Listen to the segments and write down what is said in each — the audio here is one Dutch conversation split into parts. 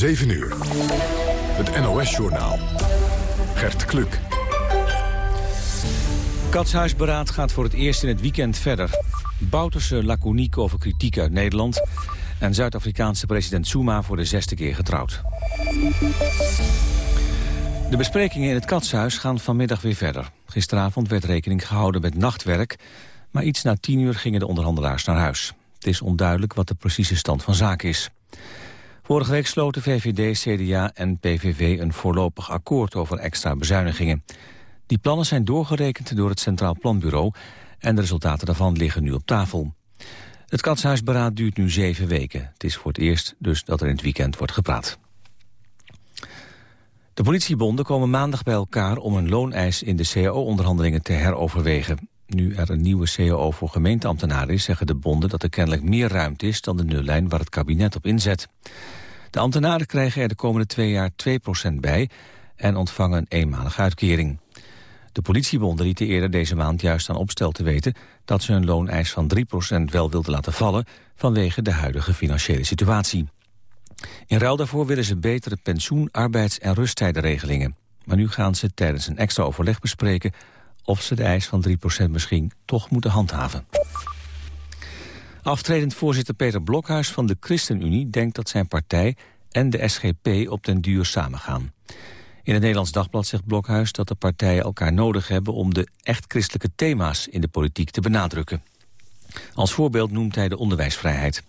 7 uur. Het NOS-journaal. Gert Kluk. Katshuisberaad gaat voor het eerst in het weekend verder. Bouterse laconiek over kritiek uit Nederland... en Zuid-Afrikaanse president Zuma voor de zesde keer getrouwd. De besprekingen in het Katshuis gaan vanmiddag weer verder. Gisteravond werd rekening gehouden met nachtwerk... maar iets na tien uur gingen de onderhandelaars naar huis. Het is onduidelijk wat de precieze stand van zaken is. Vorige week sloten VVD, CDA en PVV een voorlopig akkoord over extra bezuinigingen. Die plannen zijn doorgerekend door het Centraal Planbureau... en de resultaten daarvan liggen nu op tafel. Het katshuisberaad duurt nu zeven weken. Het is voor het eerst dus dat er in het weekend wordt gepraat. De politiebonden komen maandag bij elkaar om een looneis in de CAO-onderhandelingen te heroverwegen. Nu er een nieuwe CAO voor gemeenteambtenaren is, zeggen de bonden dat er kennelijk meer ruimte is dan de nullijn waar het kabinet op inzet. De ambtenaren krijgen er de komende twee jaar 2% bij en ontvangen een eenmalige uitkering. De politiebonden lieten eerder deze maand juist aan opstel te weten dat ze hun looneis van 3% wel wilden laten vallen vanwege de huidige financiële situatie. In ruil daarvoor willen ze betere pensioen-, arbeids- en rusttijdenregelingen. Maar nu gaan ze tijdens een extra overleg bespreken of ze de eis van 3% misschien toch moeten handhaven. Aftredend voorzitter Peter Blokhuis van de ChristenUnie denkt dat zijn partij en de SGP op den duur samengaan. In het Nederlands Dagblad zegt Blokhuis dat de partijen elkaar nodig hebben om de echt christelijke thema's in de politiek te benadrukken. Als voorbeeld noemt hij de onderwijsvrijheid.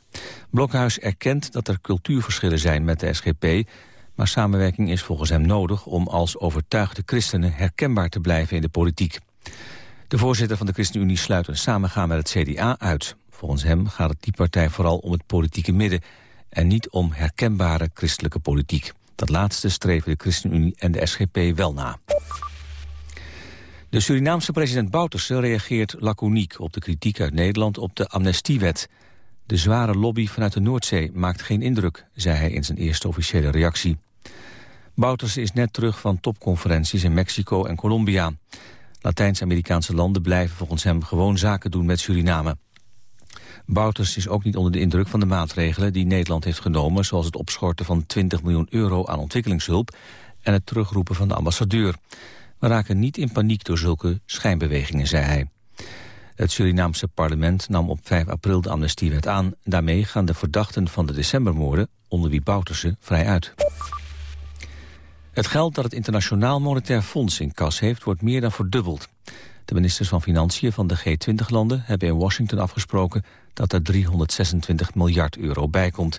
Blokhuis erkent dat er cultuurverschillen zijn met de SGP... maar samenwerking is volgens hem nodig om als overtuigde christenen herkenbaar te blijven in de politiek. De voorzitter van de ChristenUnie sluit een samengaan met het CDA uit. Volgens hem gaat het die partij vooral om het politieke midden... en niet om herkenbare christelijke politiek. Dat laatste streven de ChristenUnie en de SGP wel na. De Surinaamse president Bouterse reageert laconiek op de kritiek uit Nederland op de amnestiewet. De zware lobby vanuit de Noordzee maakt geen indruk, zei hij in zijn eerste officiële reactie. Bouterse is net terug van topconferenties in Mexico en Colombia. Latijns-Amerikaanse landen blijven volgens hem gewoon zaken doen met Suriname. Bouters is ook niet onder de indruk van de maatregelen die Nederland heeft genomen... zoals het opschorten van 20 miljoen euro aan ontwikkelingshulp... en het terugroepen van de ambassadeur. We raken niet in paniek door zulke schijnbewegingen, zei hij. Het Surinaamse parlement nam op 5 april de amnestiewet aan. Daarmee gaan de verdachten van de decembermoorden, onder wie Bouterse, vrij uit. Het geld dat het Internationaal Monetair Fonds in kas heeft... wordt meer dan verdubbeld. De ministers van Financiën van de G20-landen hebben in Washington afgesproken... dat er 326 miljard euro bijkomt.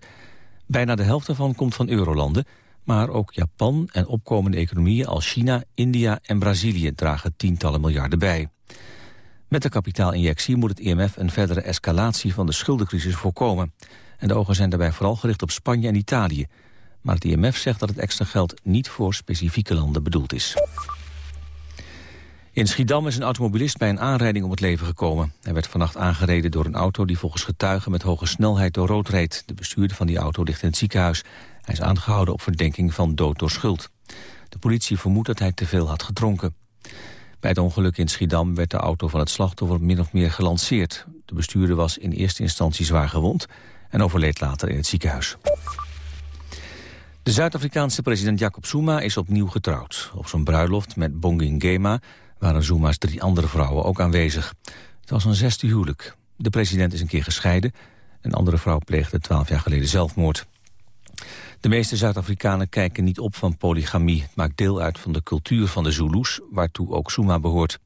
Bijna de helft daarvan komt van eurolanden... maar ook Japan en opkomende economieën als China, India en Brazilië... dragen tientallen miljarden bij. Met de kapitaalinjectie moet het IMF een verdere escalatie van de schuldencrisis voorkomen. En de ogen zijn daarbij vooral gericht op Spanje en Italië. Maar het IMF zegt dat het extra geld niet voor specifieke landen bedoeld is. In Schiedam is een automobilist bij een aanrijding om het leven gekomen. Hij werd vannacht aangereden door een auto die volgens getuigen met hoge snelheid door rood reed. De bestuurder van die auto ligt in het ziekenhuis. Hij is aangehouden op verdenking van dood door schuld. De politie vermoedt dat hij te veel had gedronken. Bij het ongeluk in Schiedam werd de auto van het slachtoffer min of meer gelanceerd. De bestuurder was in eerste instantie zwaar gewond en overleed later in het ziekenhuis. De Zuid-Afrikaanse president Jacob Zuma is opnieuw getrouwd. Op zijn bruiloft met Bongin Gema waren Zuma's drie andere vrouwen ook aanwezig. Het was een zesde huwelijk. De president is een keer gescheiden. Een andere vrouw pleegde twaalf jaar geleden zelfmoord. De meeste Zuid-Afrikanen kijken niet op van polygamie. Het maakt deel uit van de cultuur van de Zulus, waartoe ook Zuma behoort.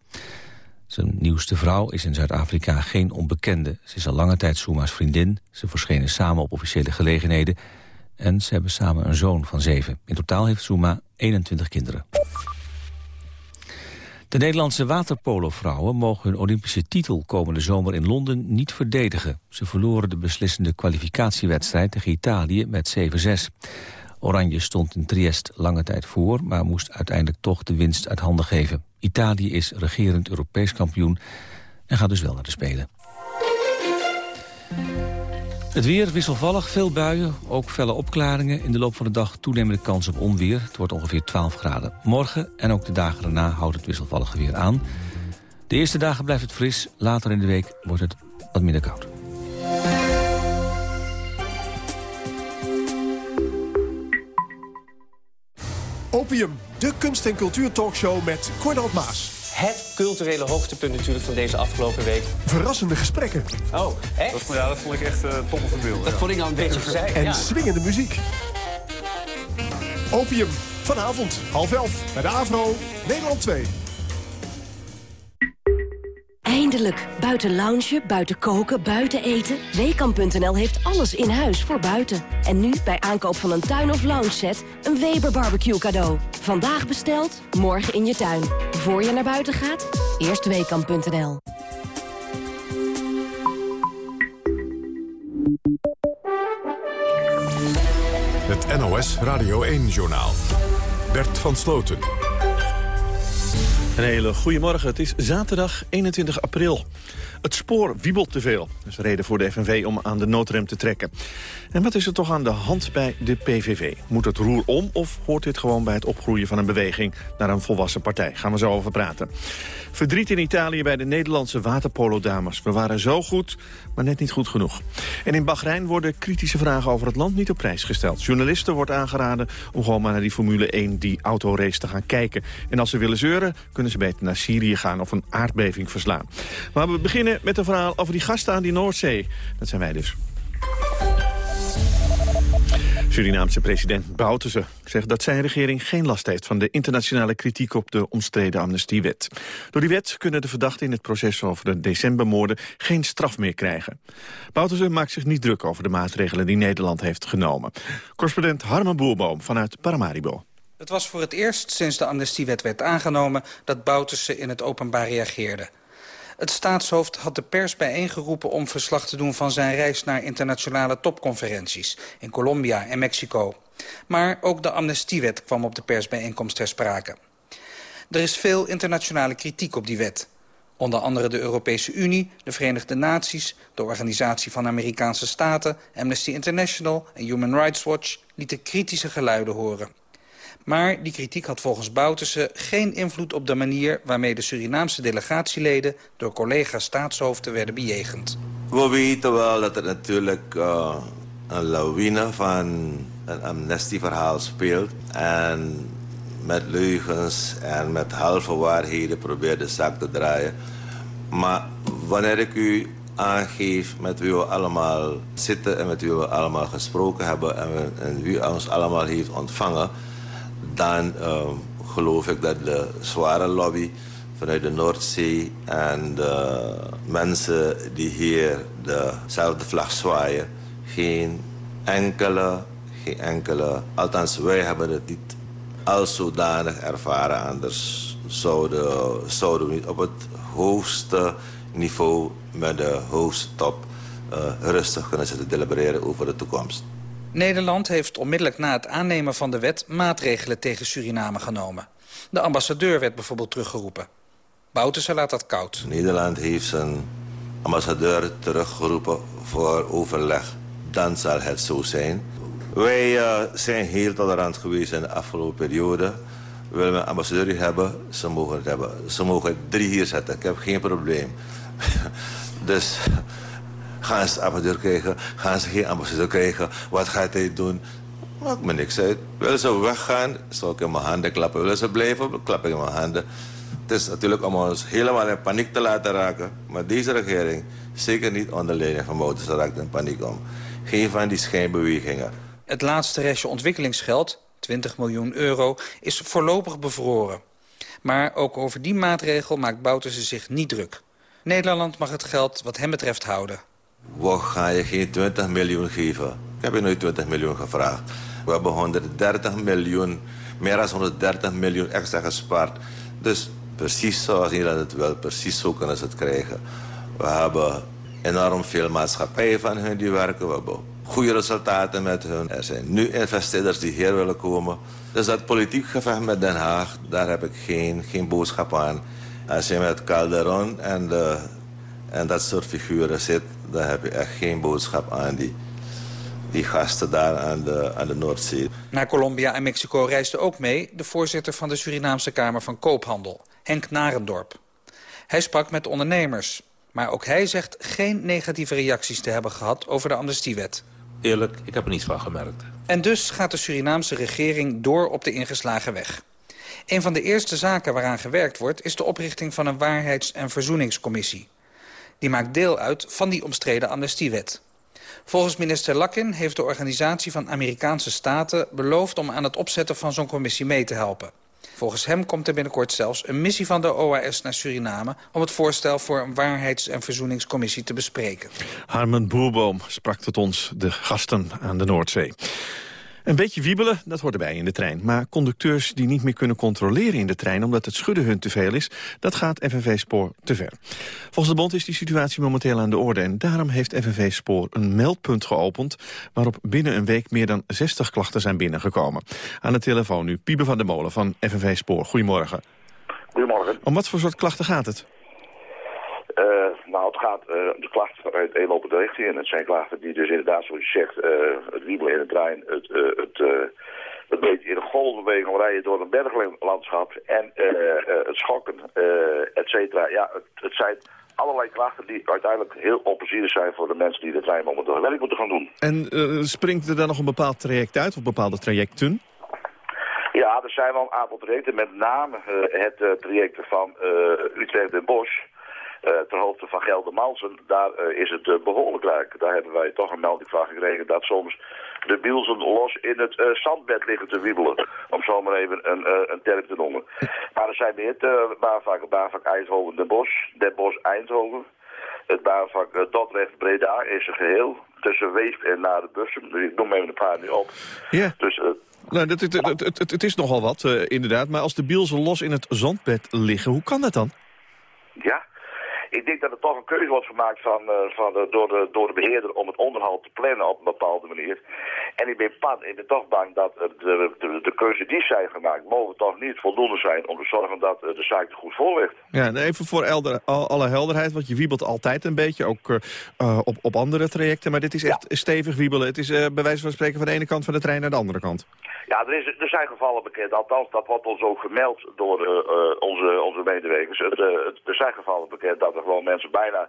Zijn nieuwste vrouw is in Zuid-Afrika geen onbekende. Ze is al lange tijd Zuma's vriendin. Ze verschenen samen op officiële gelegenheden. En ze hebben samen een zoon van zeven. In totaal heeft Zuma 21 kinderen. De Nederlandse waterpolovrouwen mogen hun Olympische titel komende zomer in Londen niet verdedigen. Ze verloren de beslissende kwalificatiewedstrijd tegen Italië met 7-6. Oranje stond in Triest lange tijd voor, maar moest uiteindelijk toch de winst uit handen geven. Italië is regerend Europees kampioen en gaat dus wel naar de Spelen. Het weer wisselvallig, veel buien, ook felle opklaringen. In de loop van de dag toenemende kans op onweer. Het wordt ongeveer 12 graden. Morgen en ook de dagen daarna houdt het wisselvallige weer aan. De eerste dagen blijft het fris, later in de week wordt het wat minder koud. Opium, de kunst- en cultuurtalkshow met Cornald Maas. Het culturele hoogtepunt natuurlijk van deze afgelopen week. Verrassende gesprekken. Oh, echt? Dat, ja, dat vond ik echt uh, top of beeld. Dat vond ik nou een beetje verzeild. En ja. swingende muziek. Opium, vanavond, half elf, bij de AVRO, Nederland 2. Eindelijk. Buiten loungen, buiten koken, buiten eten. Weekamp.nl heeft alles in huis voor buiten. En nu bij aankoop van een tuin- of lounge set een Weber barbecue cadeau. Vandaag besteld, morgen in je tuin. Voor je naar buiten gaat, eerst Weekamp.nl. Het NOS Radio 1-journaal. Bert van Sloten. Een hele goede morgen. Het is zaterdag 21 april. Het spoor wiebelt te veel. Dat is reden voor de FNV om aan de noodrem te trekken. En wat is er toch aan de hand bij de PVV? Moet het roer om of hoort dit gewoon bij het opgroeien van een beweging... naar een volwassen partij? Gaan we zo over praten. Verdriet in Italië bij de Nederlandse waterpolo-dames. We waren zo goed, maar net niet goed genoeg. En in Bahrein worden kritische vragen over het land niet op prijs gesteld. Journalisten wordt aangeraden om gewoon maar naar die Formule 1, die autorace, te gaan kijken. En als ze willen zeuren, kunnen ze beter naar Syrië gaan of een aardbeving verslaan. Maar we beginnen met een verhaal over die gasten aan die Noordzee. Dat zijn wij dus. Surinaamse president Bouterse zegt dat zijn regering geen last heeft van de internationale kritiek op de omstreden amnestiewet. Door die wet kunnen de verdachten in het proces over de decembermoorden geen straf meer krijgen. Bouterse maakt zich niet druk over de maatregelen die Nederland heeft genomen. Correspondent Harmen Boerboom vanuit Paramaribo. Het was voor het eerst sinds de amnestiewet werd aangenomen dat Bouterse in het openbaar reageerde. Het staatshoofd had de pers bijeengeroepen om verslag te doen van zijn reis naar internationale topconferenties in Colombia en Mexico. Maar ook de amnestiewet kwam op de persbijeenkomst ter sprake. Er is veel internationale kritiek op die wet. Onder andere de Europese Unie, de Verenigde Naties, de Organisatie van Amerikaanse Staten, Amnesty International en Human Rights Watch lieten kritische geluiden horen. Maar die kritiek had volgens Bouterse geen invloed op de manier... waarmee de Surinaamse delegatieleden door collega-staatshoofden werden bejegend. We weten wel dat er natuurlijk uh, een lawine van een amnestieverhaal speelt. En met leugens en met halve waarheden probeert de zaak te draaien. Maar wanneer ik u aangeef met wie we allemaal zitten... en met wie we allemaal gesproken hebben... en, en wie ons allemaal heeft ontvangen dan uh, geloof ik dat de zware lobby vanuit de Noordzee en de mensen die hier dezelfde vlag zwaaien, geen enkele, geen enkele, althans wij hebben het niet als zodanig ervaren, anders zouden, zouden we niet op het hoogste niveau met de hoogste top uh, rustig kunnen zitten delibereren over de toekomst. Nederland heeft onmiddellijk na het aannemen van de wet maatregelen tegen Suriname genomen. De ambassadeur werd bijvoorbeeld teruggeroepen. Bouterse laat dat koud. Nederland heeft zijn ambassadeur teruggeroepen voor overleg. Dan zal het zo zijn. Wij uh, zijn heel tolerant geweest in de afgelopen periode. We willen een ambassadeur hebben, ze mogen het hebben. Ze mogen drie hier zetten, ik heb geen probleem. dus Gaan ze ambassadeur krijgen? Gaan ze geen ambassadeur krijgen? Wat gaat hij doen? Maakt me niks uit. Willen ze weggaan, zal ik in mijn handen klappen. Willen ze blijven, klap ik in mijn handen. Het is natuurlijk om ons helemaal in paniek te laten raken. Maar deze regering, zeker niet onder leiding van Bouterse, raakt in paniek om. Geen van die schijnbewegingen. Het laatste restje ontwikkelingsgeld, 20 miljoen euro, is voorlopig bevroren. Maar ook over die maatregel maakt Bouterse zich niet druk. Nederland mag het geld wat hem betreft houden we gaan je geen 20 miljoen geven. Ik heb je nooit 20 miljoen gevraagd. We hebben 130 miljoen, meer dan 130 miljoen extra gespaard. Dus precies zoals Nederland het wil, precies zo kunnen ze het krijgen. We hebben enorm veel maatschappijen van hun die werken. We hebben goede resultaten met hun. Er zijn nu investeerders die hier willen komen. Dus dat politiek gevecht met Den Haag, daar heb ik geen, geen boodschap aan. Als je met Calderon en, de, en dat soort figuren zit daar heb je echt geen boodschap aan die, die gasten daar aan de, aan de Noordzee. Naar Colombia en Mexico reisde ook mee de voorzitter van de Surinaamse Kamer van Koophandel, Henk Narendorp. Hij sprak met ondernemers, maar ook hij zegt geen negatieve reacties te hebben gehad over de amnestiewet. eerlijk, ik heb er niets van gemerkt. En dus gaat de Surinaamse regering door op de ingeslagen weg. Een van de eerste zaken waaraan gewerkt wordt... is de oprichting van een waarheids- en verzoeningscommissie. Die maakt deel uit van die omstreden amnestiewet. Volgens minister Lakin heeft de Organisatie van Amerikaanse Staten... beloofd om aan het opzetten van zo'n commissie mee te helpen. Volgens hem komt er binnenkort zelfs een missie van de OAS naar Suriname... om het voorstel voor een waarheids- en verzoeningscommissie te bespreken. Harmen Boerboom sprak tot ons, de gasten aan de Noordzee. Een beetje wiebelen, dat hoort erbij in de trein. Maar conducteurs die niet meer kunnen controleren in de trein... omdat het schudden hun te veel is, dat gaat FNV Spoor te ver. Volgens de bond is die situatie momenteel aan de orde... en daarom heeft FNV Spoor een meldpunt geopend... waarop binnen een week meer dan 60 klachten zijn binnengekomen. Aan de telefoon nu Piebe van der Molen van FNV Spoor. Goedemorgen. Goedemorgen. Om wat voor soort klachten gaat het? Nou, het gaat uh, de klachten vanuit eenlopende richting. En het zijn klachten die dus inderdaad, zoals je zegt, uh, het wiebelen in de trein, het, het, het beetje in de golfbeweging rijden door een berglandschap en het schokken, et cetera. Ja, het, het, zijn allerlei klachten die uiteindelijk heel onplezierig zijn voor de mensen die de trein momenteel werk moeten gaan doen. En springt er dan nog een bepaald traject uit, of bepaalde trajecten? Ja, er zijn wel een aantal trajecten, met name het traject van Utrecht en Bosch. Uh, ter hoogte van Geldermalsen, daar uh, is het uh, behoorlijk rijk. Daar hebben wij toch een melding van gekregen dat soms de bielsen los in het zandbed liggen te wiebelen. Om zo maar even een, een term te noemen. Maar er zijn meer te baanvak, baanvak Eindhoven, Den Bosch, Den Bosch Eindhoven. Het baanvak Dordrecht Breda is een geheel tussen Weesp en naar de bussen. Dus ik noem even een paar nu op. Ja. Dus, nou, het, het, het, het, het is nogal wat, inderdaad. Maar als de bielsen los in het zandbed liggen, hoe kan dat dan? Ja, ik denk dat er toch een keuze wordt gemaakt van, uh, van de, door, de, door de beheerder om het onderhoud te plannen op een bepaalde manier. En ik ben, pan, ik ben toch bang dat de, de, de keuze die zijn gemaakt mogen toch niet voldoende zijn om te zorgen dat de zaak er goed voor ligt. Ja, even voor elder, alle helderheid, want je wiebelt altijd een beetje, ook uh, op, op andere trajecten. Maar dit is echt ja. stevig wiebelen. Het is uh, bij wijze van spreken van de ene kant van de trein naar de andere kant. Ja, er, is, er zijn gevallen bekend. Althans, dat wordt ons ook gemeld door uh, onze, onze medewerkers. Het, het, er zijn gevallen bekend dat er gewoon mensen bijna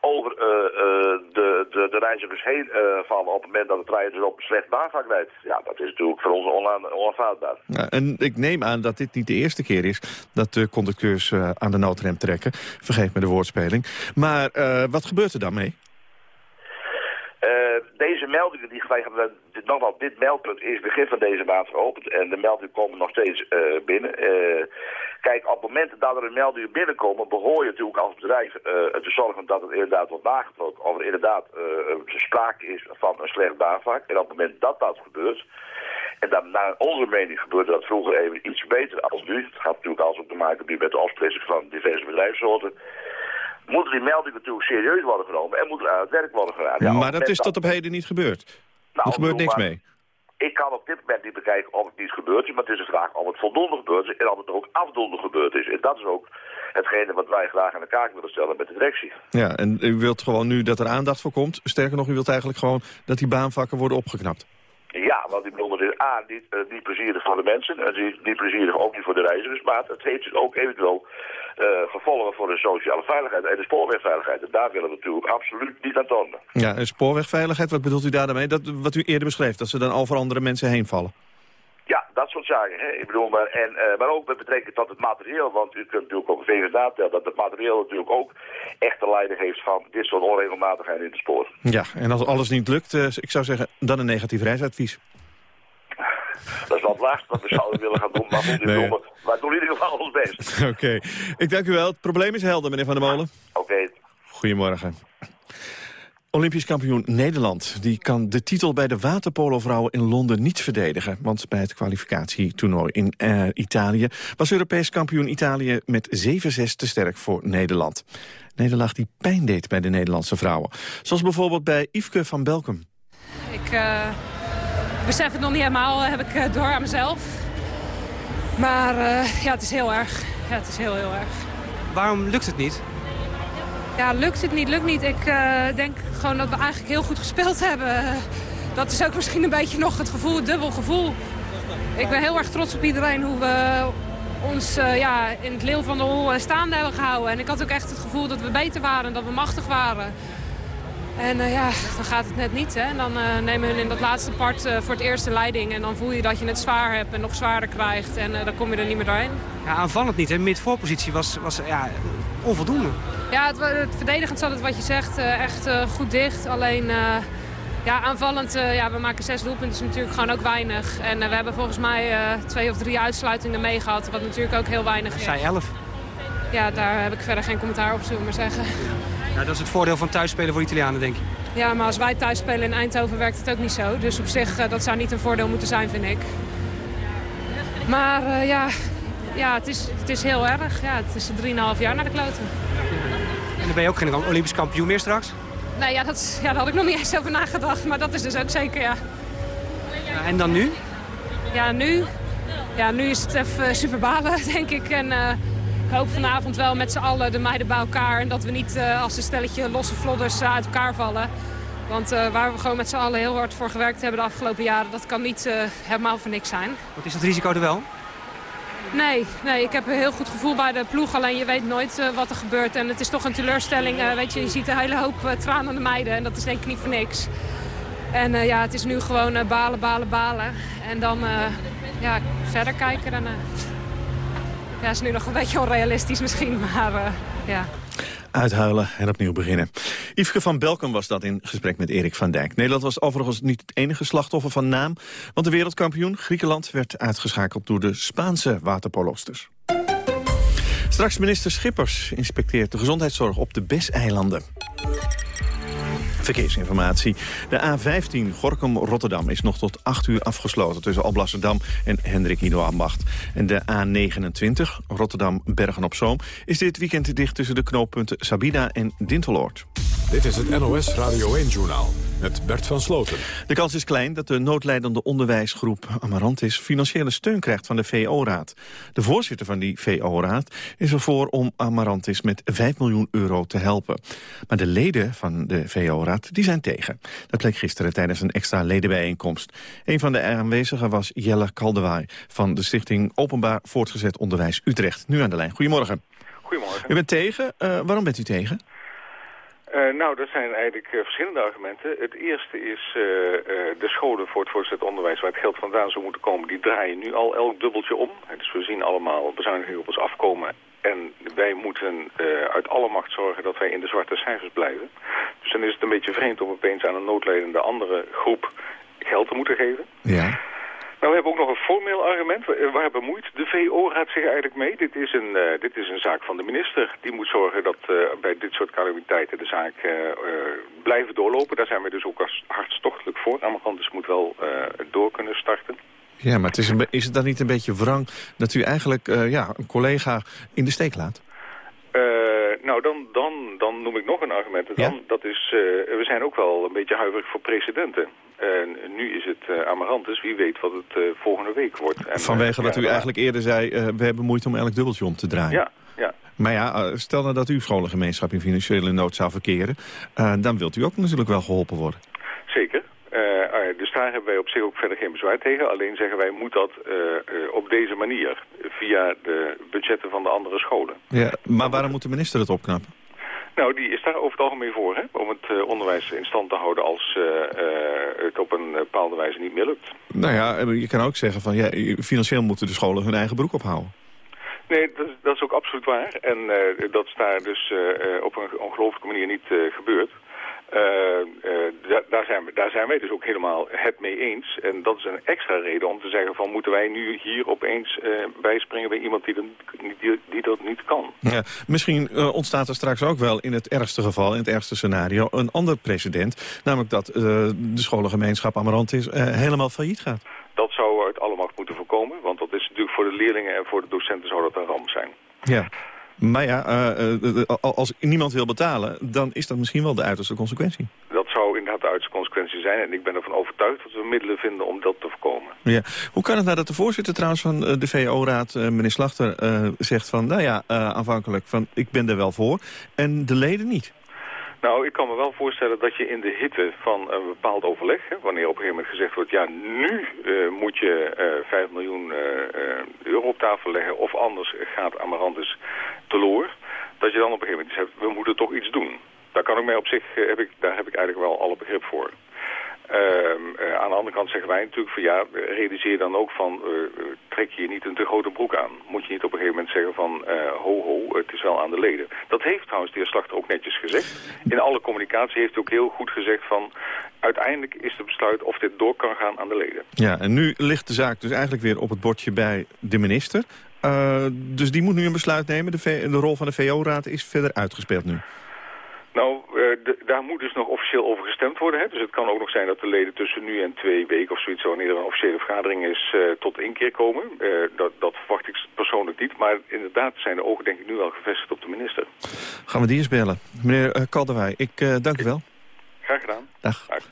over de, de, de reizigers heen vallen op het moment dat de trein dus op een slecht baanvak rijdt. Ja, dat is natuurlijk voor ons onaanvaardbaar. Ja, en ik neem aan dat dit niet de eerste keer is dat de conducteurs aan de noodrem trekken. Vergeef me de woordspeling. Maar wat gebeurt er dan mee? Uh, deze meldingen die wij hebben, dit, nogmaals, dit meldpunt is begin van deze maand geopend en de meldingen komen nog steeds uh, binnen. Uh, kijk, op het moment dat er een melding binnenkomen, behoor je natuurlijk als bedrijf te zorgen dat het inderdaad wordt nagetrokken. Of er inderdaad sprake is van een slecht baanvak. En op het moment dat dat gebeurt, en dan naar onze mening gebeurde dat vroeger even iets beter als nu. Het gaat natuurlijk alles ook te maken nu met de afsplitsing van diverse bedrijfssoorten moeten die meldingen natuurlijk serieus worden genomen en moeten aan het werk worden gedaan. Ja, maar dat is tot op heden niet gebeurd. Nou, er gebeurt niks mee. Ik kan op dit moment niet bekijken of het niet gebeurd is, maar het is een vraag of het voldoende gebeurd is en of het ook afdoende gebeurd is. En dat is ook hetgene wat wij graag aan de kaak willen stellen met de directie. Ja, en u wilt gewoon nu dat er aandacht voor komt. Sterker nog, u wilt eigenlijk gewoon dat die baanvakken worden opgeknapt. Ja, want ik bedoel, het is A, niet, uh, niet plezierig voor de mensen. Het is niet plezierig ook niet voor de reizigers. Maar het heeft dus ook eventueel uh, gevolgen voor de sociale veiligheid en de spoorwegveiligheid. En daar willen we natuurlijk absoluut niet aan tonen. Ja, en spoorwegveiligheid, wat bedoelt u daarmee? Dat, wat u eerder beschreef, dat ze dan over andere mensen heen vallen? Ja, dat soort zaken. Hè. Ik bedoel, maar, en, uh, maar ook met betrekking tot het materieel. Want u kunt natuurlijk ook veel natellen dat het materieel natuurlijk ook echt de leiding heeft van dit soort onregelmatigheden in het spoor. Ja, en als alles niet lukt, uh, ik zou zeggen, dan een negatief reisadvies. Dat is wel het laatste wat we zouden willen gaan doen, maar goed, nee. doen, wij doen in ieder geval ons best. Oké, okay. ik dank u wel. Het probleem is helder, meneer Van der Molen. Oké. Okay. Goedemorgen. Olympisch kampioen Nederland die kan de titel bij de waterpolo-vrouwen in Londen niet verdedigen. Want bij het kwalificatietoernooi in uh, Italië was Europees kampioen Italië met 7-6 te sterk voor Nederland. Nederlag die pijn deed bij de Nederlandse vrouwen. Zoals bijvoorbeeld bij Yveske van Belkum. Ik uh, besef het nog niet helemaal, heb ik uh, door aan mezelf. Maar ja, het is heel erg. Ja, het is heel, heel erg. Waarom lukt het niet? Ja, lukt het niet, lukt niet. Ik uh, denk gewoon dat we eigenlijk heel goed gespeeld hebben. Dat is ook misschien een beetje nog het gevoel, het dubbel gevoel. Ik ben heel erg trots op iedereen hoe we ons uh, ja, in het leeuw van de hol staande hebben gehouden. En ik had ook echt het gevoel dat we beter waren en dat we machtig waren. En uh, ja, dan gaat het net niet. Hè? En dan uh, nemen hun in dat laatste part uh, voor het eerste leiding. En dan voel je dat je het zwaar hebt en nog zwaarder krijgt. En dan kom je er niet meer doorheen. Ja, aanvallend niet. Mid-voorpositie was, was ja, onvoldoende. Ja, het, het, verdedigend zat het wat je zegt echt goed dicht. Alleen ja, aanvallend, ja, we maken zes doelpunten. is natuurlijk gewoon ook weinig. En we hebben volgens mij twee of drie uitsluitingen mee gehad. Wat natuurlijk ook heel weinig is. Zij elf. Ja, daar heb ik verder geen commentaar op, zullen we maar zeggen. Ja, dat is het voordeel van thuisspelen voor Italianen, denk ik. Ja, maar als wij thuis spelen in Eindhoven werkt het ook niet zo. Dus op zich, uh, dat zou niet een voordeel moeten zijn, vind ik. Maar uh, ja, ja het, is, het is heel erg. Ja, het is 3,5 jaar naar de kloten. En dan ben je ook geen Olympisch kampioen meer straks? Nee, ja, dat, ja, daar had ik nog niet eens over nagedacht. Maar dat is dus ook zeker, ja. ja en dan nu? Ja, nu? Ja, nu is het even super balen, denk ik. En, uh, ik hoop vanavond wel met z'n allen de meiden bij elkaar. En dat we niet uh, als een stelletje losse vlodders uh, uit elkaar vallen. Want uh, waar we gewoon met z'n allen heel hard voor gewerkt hebben de afgelopen jaren... dat kan niet helemaal voor niks zijn. Wat is dat risico er wel? Nee, nee, ik heb een heel goed gevoel bij de ploeg. Alleen je weet nooit wat er gebeurt. En het is toch een teleurstelling. weet je, je ziet een hele hoop tranen aan de meiden. En dat is denk ik niet voor niks. En ja, het is nu gewoon balen, balen, balen. En dan ja, verder kijken daarna. Ja, is nu nog een beetje onrealistisch misschien, maar uh, ja. Uithuilen en opnieuw beginnen. Yveske van Belken was dat in gesprek met Erik van Dijk. Nederland was overigens niet het enige slachtoffer van naam... want de wereldkampioen Griekenland werd uitgeschakeld door de Spaanse waterpolosters. Straks minister Schippers inspecteert de gezondheidszorg op de Bes-eilanden. Verkeersinformatie. De A15 Gorkum-Rotterdam is nog tot 8 uur afgesloten... tussen Alblasserdam en Hendrik Ido Ambacht. En de A29 Rotterdam-Bergen-op-Zoom... is dit weekend dicht tussen de knooppunten Sabina en Dinteloord. Dit is het NOS Radio 1-journaal met Bert van Sloten. De kans is klein dat de noodleidende onderwijsgroep Amarantis... financiële steun krijgt van de VO-raad. De voorzitter van die VO-raad is ervoor om Amarantis met 5 miljoen euro te helpen. Maar de leden van de VO-raad die zijn tegen. Dat bleek gisteren tijdens een extra ledenbijeenkomst. Een van de aanwezigen was Jelle Kaldewaai... van de Stichting Openbaar Voortgezet Onderwijs Utrecht. Nu aan de lijn. Goedemorgen. Goedemorgen. U bent tegen. Uh, waarom bent u tegen? Uh, nou, dat zijn eigenlijk uh, verschillende argumenten. Het eerste is uh, de scholen voor het voortgezet onderwijs waar het geld vandaan zou moeten komen. Die draaien nu al elk dubbeltje om. Dus we zien allemaal bezuinigingen op ons afkomen. En wij moeten uit alle macht zorgen dat wij in de zwarte cijfers blijven. Dus dan is het een beetje vreemd om opeens aan een noodlijdende andere groep geld te moeten geven. Ja. Nou, we hebben ook nog een formeel argument. Waar bemoeit de VO-raad zich eigenlijk mee? Dit is, een, uh, dit is een zaak van de minister. Die moet zorgen dat uh, bij dit soort calamiteiten de zaak uh, blijven doorlopen. Daar zijn we dus ook als hartstochtelijk voor. Amarantus moet wel door kunnen starten. Ja, maar het is, een, is het dan niet een beetje wrang dat u eigenlijk ja, een collega in de steek laat? Nou, dan, dan, dan noem ik nog een argument. Dan, ja? dat is, we zijn ook wel een beetje huiverig voor precedenten. En nu is het uh, Amarantus. Wie weet wat het uh, volgende week wordt. En, Vanwege uh, dat u eigenlijk eerder zei... we hebben moeite om elk dubbeltje om te draaien. Ja, ja. Maar ja, stel nou dat uw scholengemeenschap in financiële nood zou verkeren... dan wilt u ook natuurlijk wel geholpen worden. Zeker. Dus daar hebben wij op zich ook verder geen bezwaar tegen. Alleen zeggen wij, moet dat op deze manier. Via de budgetten van de andere scholen. Ja, maar waarom moet de minister het opknappen? Nou, die is daar over het algemeen voor, hè? om het uh, onderwijs in stand te houden als uh, uh, het op een bepaalde wijze niet meer lukt. Nou ja, je kan ook zeggen van ja, financieel moeten de scholen hun eigen broek ophouden. Nee, dat, dat is ook absoluut waar. En dat is daar dus op een ongelooflijke manier niet gebeurd. Uh, uh, daar, zijn we, daar zijn wij dus ook helemaal het mee eens. En dat is een extra reden om te zeggen van moeten wij nu hier opeens uh, bijspringen bij iemand die, die, die, dat niet kan. Ja, misschien ontstaat er straks ook wel in het ergste geval, in het ergste scenario, een ander precedent. Namelijk dat de scholengemeenschap Amarantis helemaal failliet gaat. Dat zou uit alle macht moeten voorkomen, want dat is natuurlijk voor de leerlingen en voor de docenten zou dat een ramp zijn. Ja. Maar ja, uh, uh, als niemand wil betalen, dan is dat misschien wel de uiterste consequentie. Dat zou inderdaad de uiterste consequentie zijn. En ik ben ervan overtuigd dat we middelen vinden om dat te voorkomen. Ja. Hoe kan het nou dat de voorzitter trouwens van de VO-raad, meneer Slachter, zegt van... nou ja, aanvankelijk van ik ben er wel voor en de leden niet? Nou, ik kan me wel voorstellen dat je in de hitte van een bepaald overleg... Hè, wanneer op een gegeven moment gezegd wordt... ja, nu uh, moet je uh, 5 miljoen uh, euro op tafel leggen... of anders gaat Amarantus teloor... dat je dan op een gegeven moment zegt, we moeten toch iets doen. Daar, kan ik mij op zich, eh, heb ik, daar heb ik eigenlijk wel alle begrip voor. Ehm, eh, aan de andere kant zeggen wij natuurlijk van ja, realiseer dan ook van eh, trek je niet een te grote broek aan. Moet je niet op een gegeven moment zeggen van ho ho, het is wel aan de leden. Dat heeft trouwens de heer Slachter ook netjes gezegd. In alle communicatie heeft hij ook heel goed gezegd van uiteindelijk is het besluit of dit door kan gaan aan de leden. Ja, en nu ligt de zaak dus eigenlijk weer op het bordje bij de minister. dus die moet nu een besluit nemen. De rol van de VO-raad is verder uitgespeeld nu. Nou, uh, daar moet dus nog officieel over gestemd worden. Hè? Dus het kan ook nog zijn dat de leden tussen nu en twee weken of zoiets... wanneer er een officiële vergadering is, uh, tot inkeer komen. Uh, dat, dat, verwacht ik persoonlijk niet. Maar inderdaad zijn de ogen denk ik nu wel gevestigd op de minister. Gaan we die eens bellen. Meneer Kalderwij, ik dank u wel. Graag gedaan. Dag. Dag.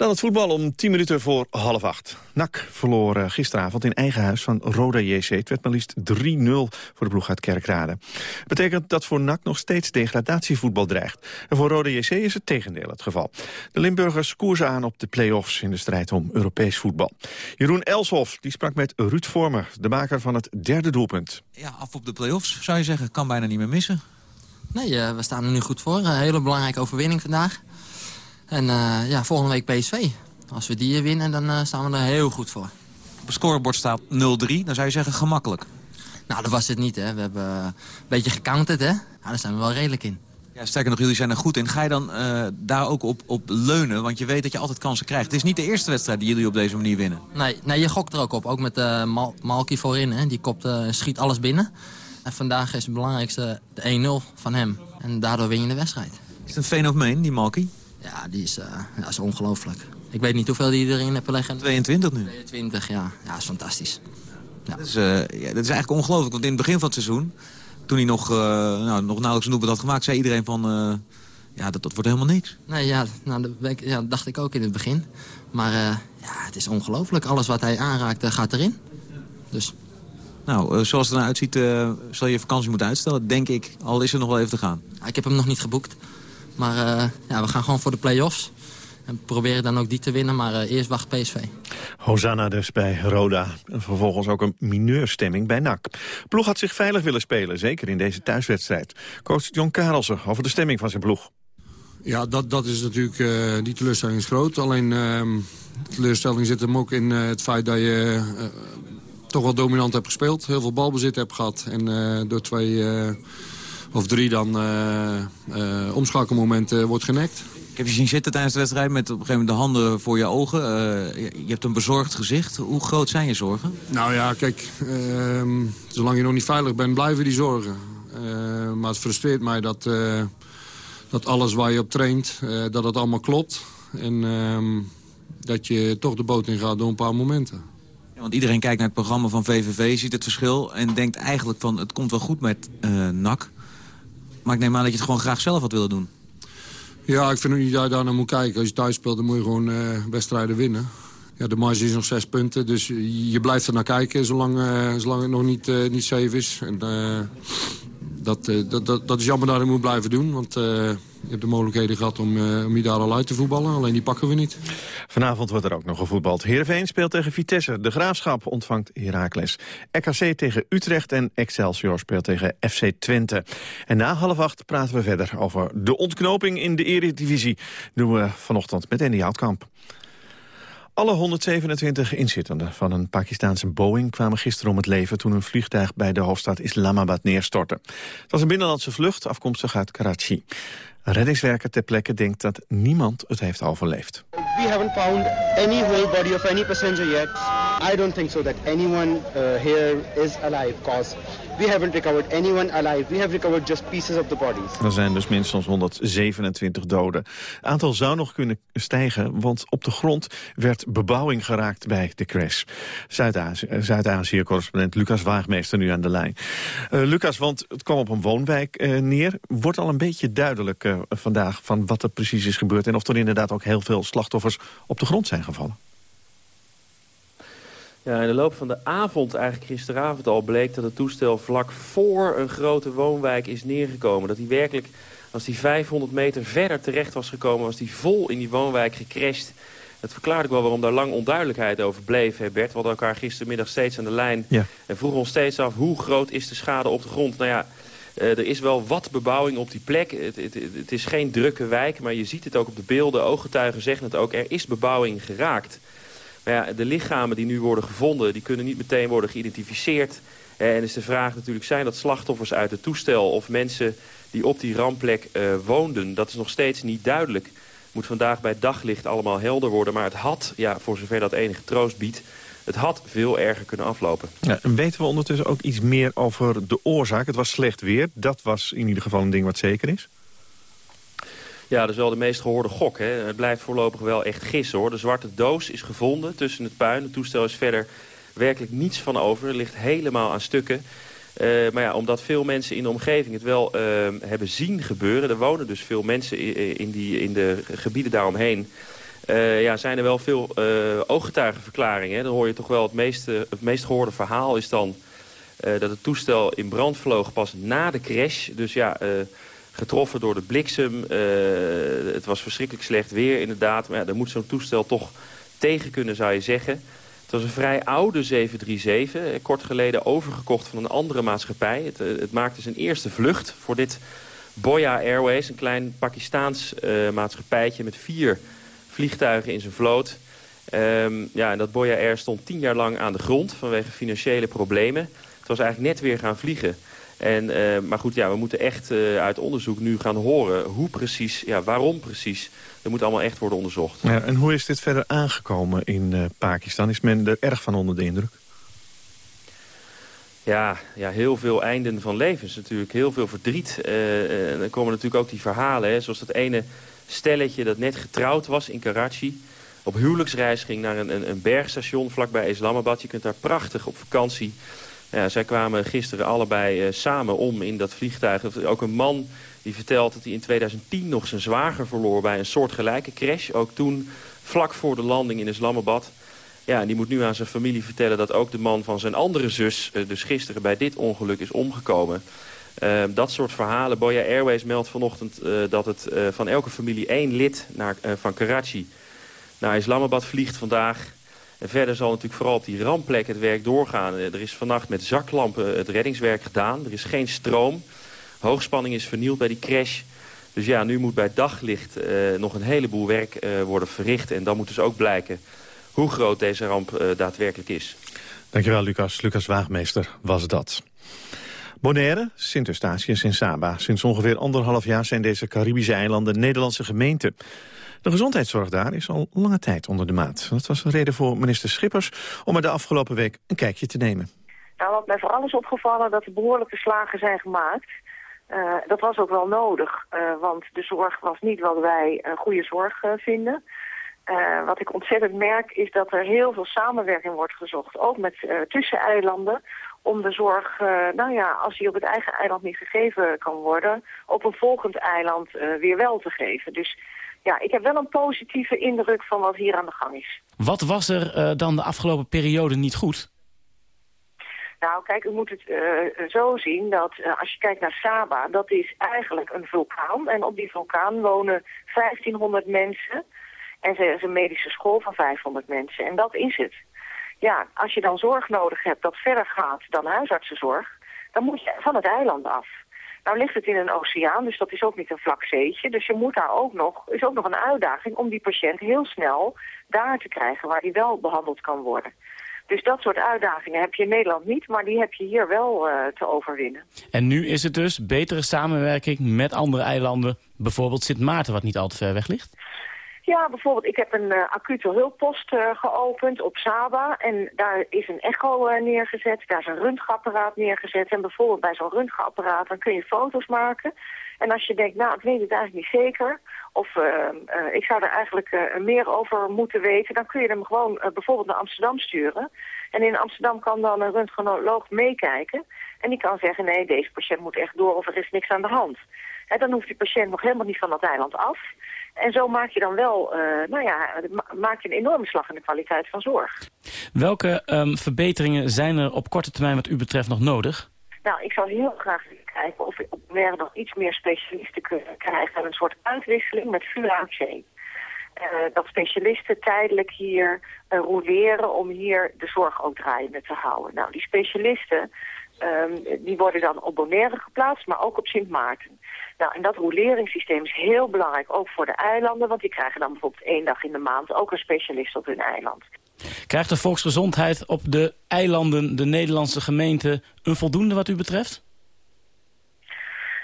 Dan het voetbal om 10 minuten voor half acht. NAC verloor eh, gisteravond in eigen huis van Roda JC. Het werd maar liefst 3-0 voor de ploeg uit Kerkrade. Dat betekent dat voor NAC nog steeds degradatievoetbal dreigt. En voor Roda JC is het tegendeel het geval. De Limburgers koersen aan op de play-offs in de strijd om Europees voetbal. Jeroen Elshoff die sprak met Ruud Vormer, de maker van het derde doelpunt. Ja, af op de play-offs zou je zeggen. Kan bijna niet meer missen. Nee, uh, we staan er nu goed voor. Een hele belangrijke overwinning vandaag. En uh, ja, volgende week PSV. Als we die winnen, dan uh, staan we er heel goed voor. Op het scorebord staat 0-3, dan zou je zeggen gemakkelijk. Nou, dat was het niet, hè. We hebben uh, een beetje gecounterd, hè. Ja, daar zijn we wel redelijk in. Ja, sterker nog, jullie zijn er goed in. Ga je dan daar ook op, op leunen? Want je weet dat je altijd kansen krijgt. Het is niet de eerste wedstrijd die jullie op deze manier winnen. Nee, nee je gokt er ook op. Ook met Mal Malky voorin, hè. Die kopt, schiet alles binnen. En vandaag is het belangrijkste de 1-0 van hem. En daardoor win je de wedstrijd. Is het een fenomeen, die Malky? Ja, die is, uh, ja, is ongelooflijk. Ik weet niet hoeveel die erin heeft leggen. 22 nu? 22, ja. Ja, is fantastisch. Ja. Dat, is, uh, ja, dat is eigenlijk ongelooflijk, want in het begin van het seizoen... toen hij nog, uh, nou, nog nauwelijks een doelpunt had gemaakt... zei iedereen van, ja, dat, dat wordt helemaal niks. Nee, ja, nou, dat, ja, dacht ik ook in het begin. Maar ja, het is ongelooflijk. Alles wat hij aanraakt gaat erin. Dus... Nou, zoals het eruit ziet, zal je vakantie moeten uitstellen, denk ik. Al is er nog wel even te gaan. ik heb hem nog niet geboekt. Maar uh, ja, we gaan gewoon voor de play-offs. En proberen dan ook die te winnen, maar uh, eerst wacht PSV. Hosanna dus bij Roda. En vervolgens ook een mineurstemming bij NAC. Ploeg had zich veilig willen spelen, zeker in deze thuiswedstrijd. Coach John Karelsen over de stemming van zijn ploeg. Ja, dat, dat is natuurlijk, uh, die teleurstelling is groot. Alleen ehm, de teleurstelling zit hem ook in het feit dat je toch wel dominant hebt gespeeld. Heel veel balbezit hebt gehad. En door twee of drie dan uh, omschakelmomenten wordt genekt. Ik heb je zien zitten tijdens de wedstrijd met op een gegeven moment de handen voor je ogen. Uh, je hebt een bezorgd gezicht. Hoe groot zijn je zorgen? Nou ja, kijk, ehm, zolang je nog niet veilig bent, blijven die zorgen. maar het frustreert mij dat, dat alles waar je op traint, dat het allemaal klopt. En ehm, dat je toch de boot in gaat door een paar momenten. Ja, want iedereen kijkt naar het programma van VVV, ziet het verschil... en denkt eigenlijk van het komt wel goed met NAC... Maar ik neem aan dat je het gewoon graag zelf had willen doen. Ja, ik vind dat je daar, naar moet kijken. Als je thuis speelt, dan moet je gewoon uh, wedstrijden winnen. Ja, de marge is nog zes punten, dus je blijft er naar kijken zolang, uh, zolang het nog niet, uh, niet safe is. En, dat, dat, dat, dat is jammer dat je moet blijven doen, want je hebt de mogelijkheden gehad om, om je daar al uit te voetballen. Alleen die pakken we niet. Vanavond wordt er ook nog gevoetbald. Heerenveen speelt tegen Vitesse. De Graafschap ontvangt Heracles. RKC tegen Utrecht en Excelsior speelt tegen FC Twente. En na half acht praten we verder over de ontknoping in de Eredivisie. doen we vanochtend met Andy Houtkamp. Alle 127 inzittenden van een Pakistaanse Boeing kwamen gisteren om het leven toen een vliegtuig bij de hoofdstad Islamabad neerstortte. Het was een binnenlandse vlucht afkomstig uit Karachi. Reddingswerker ter plekke denkt dat niemand het heeft overleefd. We haven't found any whole body of any passenger yet. I don't think so that anyone uh, here is alive cause we haven't recovered anyone alive. We have recovered just pieces of the bodies. Er zijn dus minstens 127 doden. Het aantal zou nog kunnen stijgen, want op de grond werd bebouwing geraakt bij de crash. Zuid-Azië-correspondent Lucas Waagmeester nu aan de lijn. Uh, Lucas, want het kwam op een woonwijk uh, neer. Wordt al een beetje duidelijk vandaag van wat er precies is gebeurd... en of er inderdaad ook heel veel slachtoffers op de grond zijn gevallen. Ja, in de loop van de avond, eigenlijk gisteravond al, bleek dat het toestel vlak voor een grote woonwijk is neergekomen. Dat hij werkelijk, als hij 500 meter verder terecht was gekomen, was hij vol in die woonwijk gecrashed. Dat verklaart ook wel waarom daar lang onduidelijkheid over bleef, hè Bert. We hadden elkaar gistermiddag steeds aan de lijn ja. en vroegen ons steeds af hoe groot is de schade op de grond. Nou ja, er is wel wat bebouwing op die plek. Het, het, het, is geen drukke wijk, maar je ziet het ook op de beelden. Ooggetuigen zeggen het ook, er is bebouwing geraakt. Maar ja, de lichamen die nu worden gevonden, die kunnen niet meteen worden geïdentificeerd. En is de vraag natuurlijk, zijn dat slachtoffers uit het toestel... of mensen die op die rampplek uh, woonden? Dat is nog steeds niet duidelijk. Moet vandaag bij daglicht allemaal helder worden. Maar het had, ja, voor zover dat enige troost biedt... het had veel erger kunnen aflopen. Ja, en weten we ondertussen ook iets meer over de oorzaak? Het was slecht weer. Dat was in ieder geval een ding wat zeker is. Ja, dat is wel de meest gehoorde gok. Hè. Het blijft voorlopig wel echt gissen hoor. De zwarte doos is gevonden tussen het puin. Het toestel is verder werkelijk niets van over. Het ligt helemaal aan stukken. Uh, maar ja, omdat veel mensen in de omgeving het wel uh, hebben zien gebeuren... er wonen dus veel mensen in, die, in de gebieden daaromheen... Uh, ja, zijn er wel veel ooggetuigenverklaringen. Dan hoor je toch wel het meest, het meest gehoorde verhaal is dan... dat het toestel in brand vloog pas na de crash. Dus ja, getroffen door de bliksem. het was verschrikkelijk slecht weer inderdaad. Maar ja, daar moet zo'n toestel toch tegen kunnen, zou je zeggen... Het was een vrij oude 737, eh, kort geleden overgekocht van een andere maatschappij. Het, eh, het maakte zijn eerste vlucht voor dit Boya Airways, een klein Pakistaans maatschappijtje met vier vliegtuigen in zijn vloot. Um, ja, en dat Boya Air stond tien jaar lang aan de grond vanwege financiële problemen. Het was eigenlijk net weer gaan vliegen. En, uh, maar goed, ja, we moeten echt uh, uit onderzoek nu gaan horen hoe precies, ja, waarom precies dat moet allemaal echt worden onderzocht. Ja, en hoe is dit verder aangekomen in uh, Pakistan? Is men er erg van onder de indruk? Ja, ja, heel veel einden van levens natuurlijk. Heel veel verdriet. Uh, dan komen natuurlijk ook die verhalen. Hè, zoals dat ene stelletje dat net getrouwd was in Karachi. Op huwelijksreis ging naar een, een, een bergstation vlakbij Islamabad. Je kunt daar prachtig op vakantie. Ja, zij kwamen gisteren allebei uh, samen om in dat vliegtuig. Ook een man die vertelt dat hij in 2010 nog zijn zwager verloor bij een soortgelijke crash. Ook toen vlak voor de landing in Islamabad. Ja, en die moet nu aan zijn familie vertellen dat ook de man van zijn andere zus... Uh, dus gisteren bij dit ongeluk is omgekomen. Uh, dat soort verhalen. Boya Airways meldt vanochtend uh, dat het van elke familie één lid naar, van Karachi naar Islamabad vliegt vandaag. En verder zal natuurlijk vooral op die rampplek het werk doorgaan. Er is vannacht met zaklampen het reddingswerk gedaan. Er is geen stroom. Hoogspanning is vernield bij die crash. Dus ja, nu moet bij daglicht uh, nog een heleboel werk uh, worden verricht. En dan moet dus ook blijken hoe groot deze ramp daadwerkelijk is. Dankjewel, Lucas. Lucas Waagmeester was dat. Bonaire, Sint-Eustatius en Saba. Sinds ongeveer anderhalf jaar zijn deze Caribische eilanden Nederlandse gemeenten. De gezondheidszorg daar is al lange tijd onder de maat. Dat was een reden voor minister Schippers om er de afgelopen week een kijkje te nemen. Nou, wat mij vooral is opgevallen dat er behoorlijke slagen zijn gemaakt. Uh, dat was ook wel nodig, uh, want de zorg was niet wat wij goede zorg vinden. wat ik ontzettend merk is dat er heel veel samenwerking wordt gezocht, ook met tusseneilanden, om de zorg, nou ja, als die op het eigen eiland niet gegeven kan worden, op een volgend eiland weer wel te geven. Dus ja, ik heb wel een positieve indruk van wat hier aan de gang is. Wat was er dan de afgelopen periode niet goed? Nou, kijk, u moet het uh, zo zien dat uh, als je kijkt naar Saba, dat is eigenlijk een vulkaan. En op die vulkaan wonen 1500 mensen. En ze is een medische school van 500 mensen. En dat is het. Ja, als je dan zorg nodig hebt dat verder gaat dan huisartsenzorg, dan moet je van het eiland af. Nou ligt het in een oceaan, dus dat is ook niet een vlak zeetje. Dus je moet daar ook nog, is ook nog een uitdaging om die patiënt heel snel daar te krijgen waar die wel behandeld kan worden. Dus dat soort uitdagingen heb je in Nederland niet, maar die heb je hier wel uh, te overwinnen. En nu is het dus betere samenwerking met andere eilanden, bijvoorbeeld Sint Maarten, wat niet al te ver weg ligt? Ja, bijvoorbeeld, ik heb een uh, acute hulppost uh, geopend op Saba. En daar is een echo uh, neergezet, daar is een röntgenapparaat neergezet. En bijvoorbeeld bij zo'n röntgenapparaat, dan kun je foto's maken. En als je denkt, nou, ik weet het eigenlijk niet zeker... of ik zou er eigenlijk meer over moeten weten... dan kun je hem gewoon bijvoorbeeld naar Amsterdam sturen. En in Amsterdam kan dan een röntgenoloog meekijken. En die kan zeggen, nee, deze patiënt moet echt door of er is niks aan de hand. En dan hoeft die patiënt nog helemaal niet van dat eiland af... En zo maak je dan wel, uh, nou ja, maak je een enorme slag in de kwaliteit van zorg. Welke um, verbeteringen zijn er op korte termijn wat u betreft nog nodig? Nou, ik zou heel graag kijken of we nog iets meer specialisten kunnen krijgen. Een soort uitwisseling met VUAC. Uh, dat specialisten tijdelijk hier uh, roleren om hier de zorg ook draaiende te houden. Nou, die specialisten, ehm, die worden dan op Bonaire geplaatst, maar ook op Sint Maarten. Nou, en dat roleringssysteem is heel belangrijk, ook voor de eilanden, want die krijgen dan bijvoorbeeld één dag in de maand ook een specialist op hun eiland. Krijgt de volksgezondheid op de eilanden, de Nederlandse gemeente, een voldoende wat u betreft?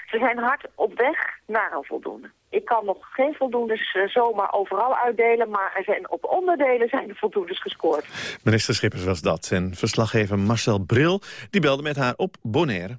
Ze zijn hard op weg naar een voldoende. Ik kan nog geen voldoendes uh, zomaar overal uitdelen, maar er zijn op onderdelen zijn de voldoendes gescoord. Minister Schippers was dat. En verslaggever Marcel Bril die belde met haar op Bonaire.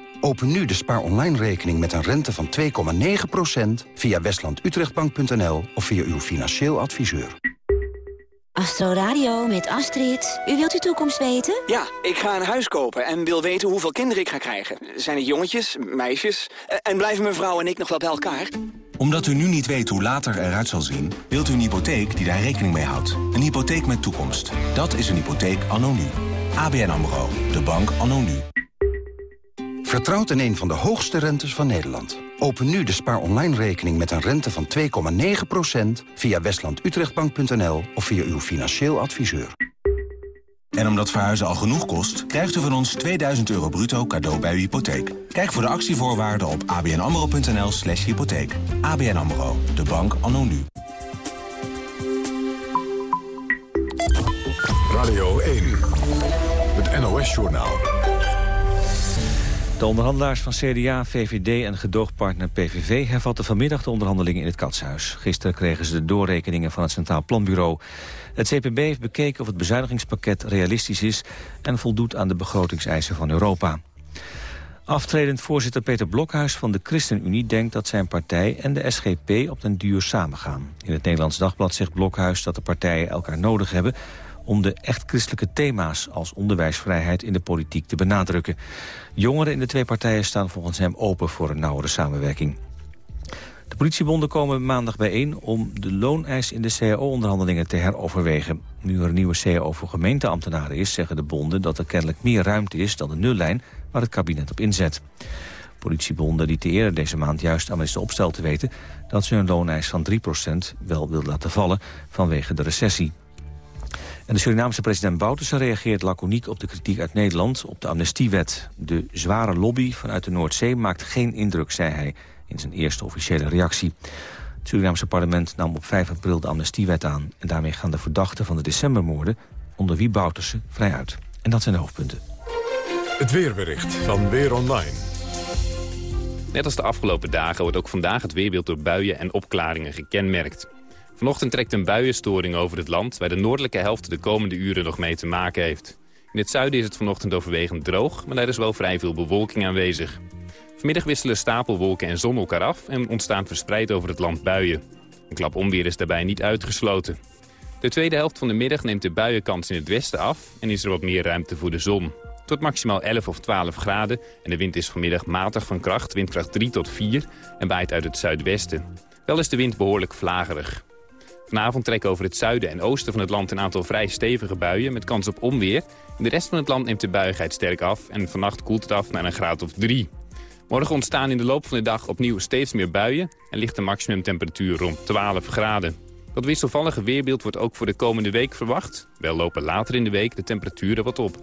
Open nu de Spaar Online rekening met een rente van 2,9% via westlandutrechtbank.nl of via uw financieel adviseur. Astro Radio met Astrid. U wilt uw toekomst weten? Ja, ik ga een huis kopen en wil weten hoeveel kinderen ik ga krijgen. Zijn het jongetjes, meisjes? En blijven mijn vrouw en ik nog wel bij elkaar? Omdat u nu niet weet hoe later eruit zal zien... wilt u een hypotheek die daar rekening mee houdt. Een hypotheek met toekomst. Dat is een hypotheek anno nu. ABN AMRO. De bank anno nu. Vertrouwt in een van de hoogste rentes van Nederland. Open nu de Spaar Online rekening met een rente van 2,9% via westlandutrechtbank.nl of via uw financieel adviseur. En omdat verhuizen al genoeg kost, krijgt u van ons 2000 euro bruto cadeau bij uw hypotheek. Kijk voor de actievoorwaarden op abnamro.nl slash hypotheek. ABN AMRO, de bank anno nu. Radio 1, het NOS-journaal. De onderhandelaars van CDA, VVD en gedoogpartner PVV... hervatten vanmiddag de onderhandelingen in het Katshuis. Gisteren kregen ze de doorrekeningen van het Centraal Planbureau. Het CPB heeft bekeken of het bezuinigingspakket realistisch is... en voldoet aan de begrotingseisen van Europa. Aftredend voorzitter Peter Blokhuis van de ChristenUnie denkt dat zijn partij en de SGP op den duur samengaan. In het Nederlands Dagblad zegt Blokhuis dat de partijen elkaar nodig hebben om de echt christelijke thema's als onderwijsvrijheid in de politiek te benadrukken. Jongeren in de twee partijen staan volgens hem open voor een nauwere samenwerking. De politiebonden komen maandag bijeen om de looneis in de cao-onderhandelingen te heroverwegen. Nu er een nieuwe cao voor gemeenteambtenaren is, zeggen de bonden dat er kennelijk meer ruimte is dan de nullijn waar het kabinet op inzet. Politiebonden lieten eerder deze maand juist aan minister Opstel te weten dat ze hun looneis van 3% wel wil laten vallen vanwege de recessie. En de Surinaamse president Bouterse reageert laconiek op de kritiek uit Nederland op de amnestiewet. De zware lobby vanuit de Noordzee maakt geen indruk, zei hij in zijn eerste officiële reactie. Het Surinaamse parlement nam op 5 april de amnestiewet aan. En daarmee gaan de verdachten van de decembermoorden, onder wie Bouterse, vrij uit. En dat zijn de hoofdpunten. Het weerbericht van Weer Online. Net als de afgelopen dagen wordt ook vandaag het weerbeeld door buien en opklaringen gekenmerkt. Vanochtend trekt een buienstoring over het land... waar de noordelijke helft de komende uren nog mee te maken heeft. In het zuiden is het vanochtend overwegend droog... maar er is wel vrij veel bewolking aanwezig. Vanmiddag wisselen stapelwolken en zon elkaar af... en ontstaan verspreid over het land buien. Een klap onweer is daarbij niet uitgesloten. De tweede helft van de middag neemt de buienkans in het westen af... en is er wat meer ruimte voor de zon. Tot maximaal 11 of 12 graden en de wind is vanmiddag matig van kracht, windkracht 3 tot 4... en waait uit het zuidwesten. Wel is de wind behoorlijk vlagerig. Vanavond trekken over het zuiden en oosten van het land een aantal vrij stevige buien met kans op onweer. In de rest van het land neemt de buigheid sterk af en vannacht koelt het af naar een graad of 3. Morgen ontstaan in de loop van de dag opnieuw steeds meer buien en ligt de maximumtemperatuur rond 12 graden. Dat wisselvallige weerbeeld wordt ook voor de komende week verwacht. Wel lopen later in de week de temperaturen wat op.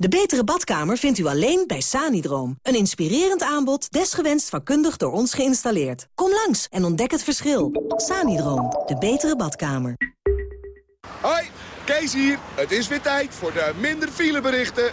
De betere badkamer vindt u alleen bij Sanidroom. Een inspirerend aanbod, desgewenst vakkundig door ons geïnstalleerd. Kom langs en ontdek het verschil. Sanidroom, de betere badkamer. Hoi, Kees hier. Het is weer tijd voor de minder fileberichten.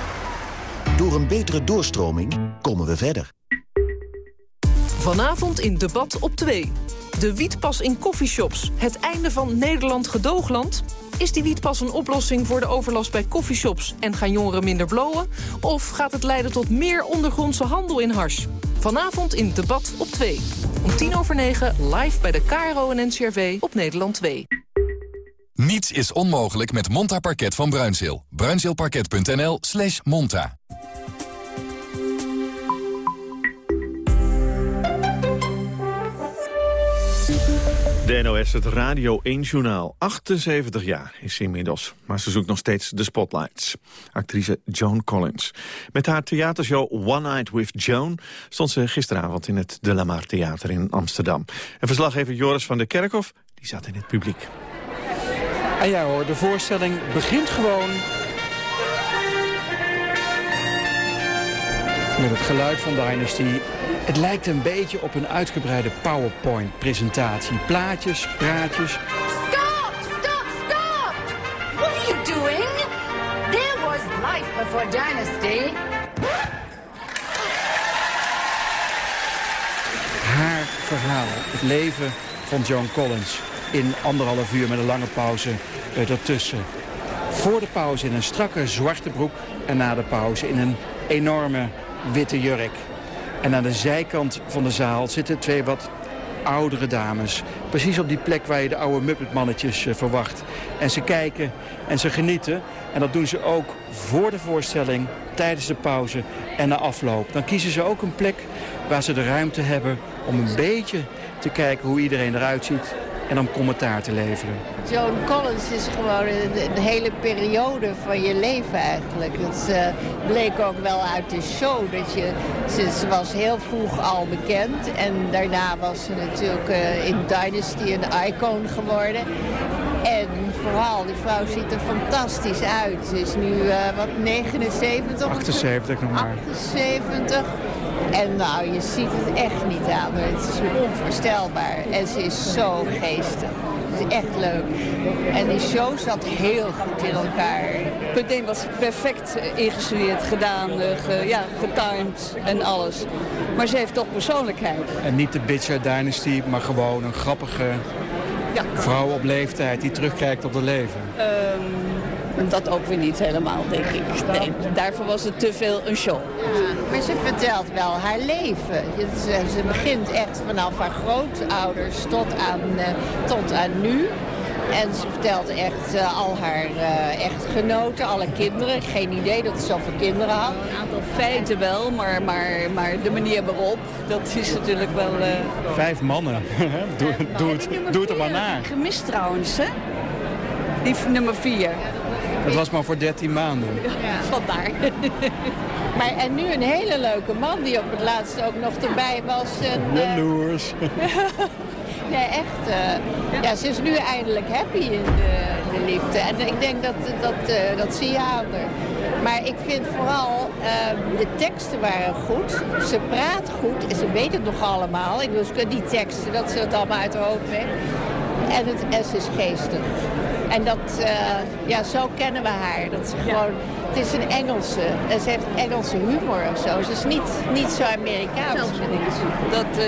Door een betere doorstroming komen we verder. Vanavond in Debat op 2. De wietpas in koffieshops. Het einde van Nederland gedoogland? Is die wietpas een oplossing voor de overlast bij koffieshops... en gaan jongeren minder blowen? Of gaat het leiden tot meer ondergrondse handel in hars? Vanavond in Debat op 2. Om tien over negen live bij de KRO en NCRV op Nederland 2. Niets is onmogelijk met Monta Parket van Bruinzeel. Bruinzeelparket.nl slash monta. De het Radio 1-journaal. 78 jaar is ze inmiddels, maar ze zoekt nog steeds de spotlights. Actrice Joan Collins. Met haar theatershow One Night with Joan... stond ze gisteravond in het De La Mar Theater in Amsterdam. En verslaggever Joris van der Kerkhof die zat in het publiek. En ja hoor, de voorstelling begint gewoon... met het geluid van Dynasty. Het lijkt een beetje op een uitgebreide PowerPoint-presentatie. Plaatjes, praatjes. Stop! Stop! Stop! What are you doing? There was life before Dynasty. Haar verhaal, het leven van Joan Collins. In anderhalf uur met een lange pauze eh, ertussen. Voor de pauze in een strakke zwarte broek en na de pauze in een enorme witte jurk. En aan de zijkant van de zaal zitten twee wat oudere dames. Precies op die plek waar je de oude Muppetmannetjes uh, verwacht. En ze kijken en ze genieten. En dat doen ze ook voor de voorstelling, tijdens de pauze en na afloop. Dan kiezen ze ook een plek waar ze de ruimte hebben om een beetje te kijken hoe iedereen eruit ziet en om commentaar te leveren. Joan Collins is gewoon een, een hele periode van je leven eigenlijk. Dat uh, bleek ook wel uit de show. Dat je, ze, ze, was heel vroeg al bekend. En daarna was ze natuurlijk uh, in Dynasty een icon geworden. En vooral, die vrouw ziet er fantastisch uit. Ze is nu, uh, wat, 79? 78 nog maar. 78. En nou, je ziet het echt niet aan. Het is onvoorstelbaar. En ze is zo geestig. Het is echt leuk. En die show zat heel goed in elkaar. Meteen was perfect ingestudeerd, gedaan, ge, ja, getimed en alles. Maar ze heeft toch persoonlijkheid. En niet de bitch uit Dynasty, maar gewoon een grappige ja. vrouw op leeftijd die terugkijkt op het leven. Um, dat ook weer niet helemaal, denk ik. Nee, daarvoor was het te veel een show. Ja, maar ze vertelt wel haar leven. Ze, ze begint echt vanaf haar grootouders tot aan, uh, tot aan nu. En ze vertelt echt uh, al haar uh, echtgenoten, alle kinderen. Geen idee dat ze zoveel kinderen had. Een aantal feiten wel, maar, maar, maar de manier waarop, dat is natuurlijk wel... Uh... Vijf mannen. doe, doe, het, doe het er maar naar. Gemist trouwens, hè? Die nummer vier. Dat was maar voor 13 maanden. Ja, vandaar. maar en nu een hele leuke man die op het laatste ook nog erbij was. En, Jaloers. Nee, echt. Uh, ja, ze is nu eindelijk happy in de, de liefde. En ik denk dat, dat, uh, dat zie je aan haar. Maar ik vind vooral, uh, de teksten waren goed. Ze praat goed. En ze weet het nog allemaal. Ik bedoel, die teksten, dat ze het allemaal uit haar hoofd weet. En, het, en ze is geestig. En dat, ja, zo kennen we haar. Dat ze gewoon, het is een Engelse. En ze heeft Engelse humor of zo. Ze is niet, niet zo Amerikaans, vind ik. Dat...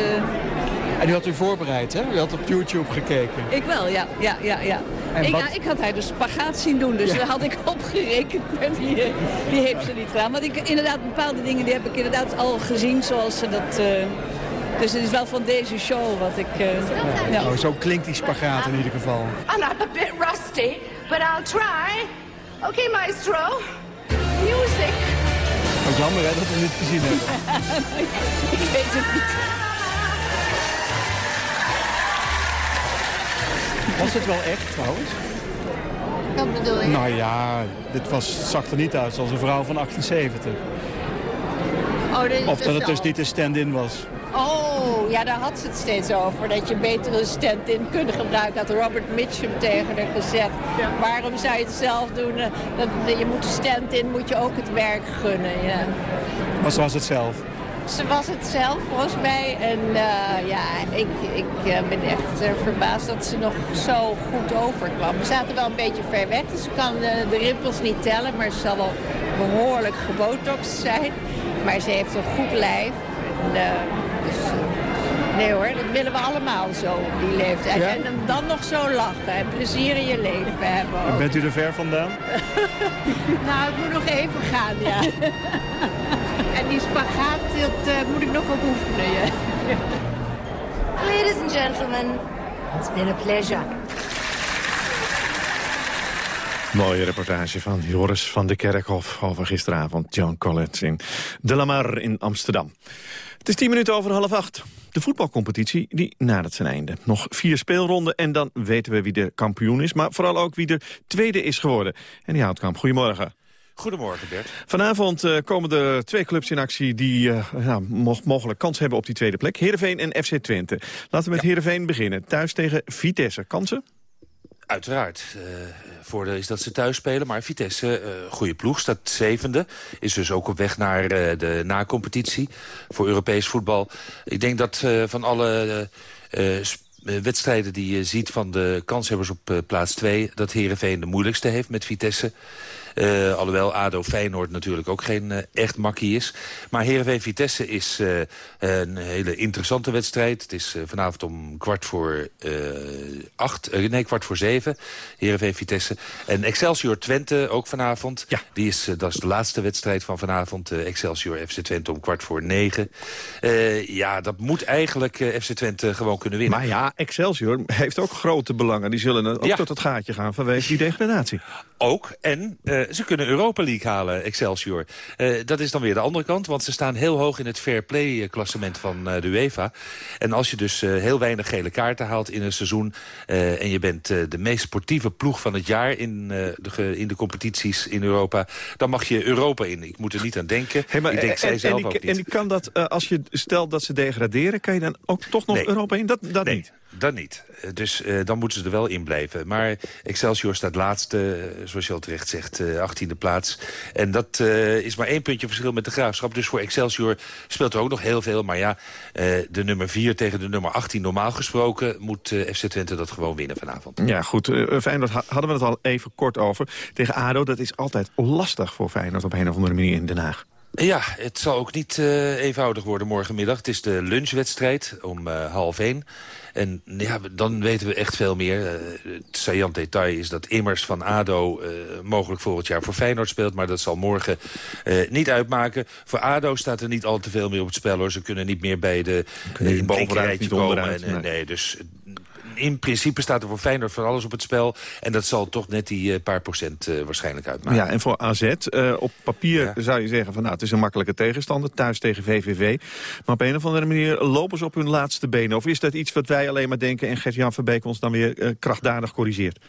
En u had u voorbereid, hè? U had op YouTube gekeken. Ik wel, ja. ja, ja, ja. Ik, ja, ik had haar de spagaat zien doen, dus ja. daar had ik op gerekend. Maar die, die heeft ze niet gedaan. Want ik, inderdaad, bepaalde dingen die heb ik inderdaad al gezien zoals ze dat... Uh, dus het is wel van deze show wat ik... Uh, ja. oh, zo klinkt die spagaat in ieder geval. I'm a bit rusty, but I'll try. Okay, maestro. Music. Wat jammer hè, dat we het niet gezien hebben. ik weet het niet. Was het wel echt trouwens? Wat bedoel je? Nou ja, dit was, zag er niet uit zoals een vrouw van 78. Oh, dit of dat het dus niet een stand-in was. Oh, ja, daar had ze het steeds over. Dat je beter een stand-in kunt gebruiken. Had Robert Mitchum tegen haar gezegd. Ja. Waarom zou je het zelf doen? Dat, je moet een stand-in, moet je ook het werk gunnen. Ja. Maar ze was het zelf? Ze was het zelf volgens mij. En eh, ja, ik, ik eh, ben echt eh, verbaasd dat ze nog zo goed overkwam. We zaten wel een beetje ver weg, dus ik kan de rimpels niet tellen. Maar ze zal wel behoorlijk gebotoxed zijn. Maar ze heeft een goed lijf. En, dus, nee hoor, dat willen we allemaal zo op die leeftijd. Ja? En dan nog zo lachen en plezier in je leven hebben. ook. Bent u er ver vandaan? Nou, het moet nog even gaan, ja. en die spagaat, dat eh, moet ik nog op oefenen, ja. Ladies and gentlemen, it's been a pleasure. Mooie reportage van Joris van de Kerkhof over gisteravond John Collins in De Lamar in Amsterdam. Het is tien minuten over half acht. De voetbalcompetitie die nadert zijn einde. Nog vier speelronden en dan weten we wie de kampioen is... maar vooral ook wie de tweede is geworden. En die Houtkamp, goedemorgen. Goedemorgen Bert. Vanavond eh, komen er twee clubs in actie die eh, ja, mo- mogelijk kans hebben op die tweede plek. Heerenveen en FC Twente. Laten we met Heerenveen beginnen. Thuis tegen Vitesse. Kansen? Uiteraard. Eh voordeel is dat ze thuis spelen. Maar Vitesse, eh goede ploeg, staat zevende. Is dus ook op weg naar eh, de na-competitie voor Europees voetbal. Ik denk dat van alle wedstrijden die je ziet van de kanshebbers op plaats 2... dat Heerenveen de moeilijkste heeft met Vitesse. Eh, alhoewel ADO Feyenoord natuurlijk ook geen eh, echt makkie is. Maar Heerenveen-Vitesse is eh, een hele interessante wedstrijd. Het is vanavond om kwart voor acht, nee, kwart voor zeven. Heerenveen-Vitesse. En Excelsior-Twente ook vanavond. Die is, dat is de laatste wedstrijd van vanavond. eh, Excelsior-FC Twente om kwart voor negen. Ja, dat moet eigenlijk FC Twente gewoon kunnen winnen. Maar ja, Excelsior heeft ook grote belangen. Die zullen ook Ja. tot het gaatje gaan vanwege die degradatie. Ook. En ze kunnen Europa League halen, Excelsior. Eh, dat is dan weer de andere kant, want ze staan heel hoog in het fair van eh, de UEFA. En als je dus eh, heel weinig gele kaarten haalt in een seizoen... eh, en je bent eh, de meest sportieve ploeg van het jaar in, eh, de, in de competities in Europa... dan mag je Europa in. Ik moet er niet aan denken. Hey, maar, ik denk en, zij en, zelf die- ook niet. en die kan dat, eh, als je stelt dat ze degraderen... kan je dan ook toch nog Nee. Europa in? Dat, dat Nee, niet. Dat niet. Eh, Dus eh, dan moeten ze er wel in blijven. Maar Excelsior staat laatste, eh, zoals je al terecht zegt, eh, 18e plaats. En dat is maar één puntje verschil met de Graafschap. Dus voor Excelsior speelt er ook nog heel veel. Maar ja, de nummer 4 tegen de nummer 18 normaal gesproken... moet FC Twente dat gewoon winnen vanavond. Ja, goed. Feyenoord ha- hadden we het al even kort over. Tegen ADO, dat is altijd lastig voor Feyenoord op een of andere manier in Den Haag. Ja, het zal ook niet eh, eenvoudig worden morgenmiddag. Het is de lunchwedstrijd om eh, half één. En ja, dan weten we echt veel meer. Eh, het saillant detail is dat Immers van ADO mogelijk volgend jaar voor Feyenoord speelt. Maar dat zal morgen niet uitmaken. Voor ADO staat er niet al te veel meer op het spel. Hoor. Ze kunnen niet meer bij de niet onderuit, En, nee, dus in principe staat er voor Feyenoord van alles op het spel. En dat zal toch net die eh, paar procent eh, waarschijnlijk uitmaken. Ja, en voor AZ, eh, op papier zou je zeggen van nou, het is een makkelijke tegenstander, thuis tegen VVV. Maar op een of andere manier lopen ze op hun laatste benen. Of is dat iets wat wij alleen maar denken en Gert-Jan Verbeek ons dan weer krachtdadig corrigeert?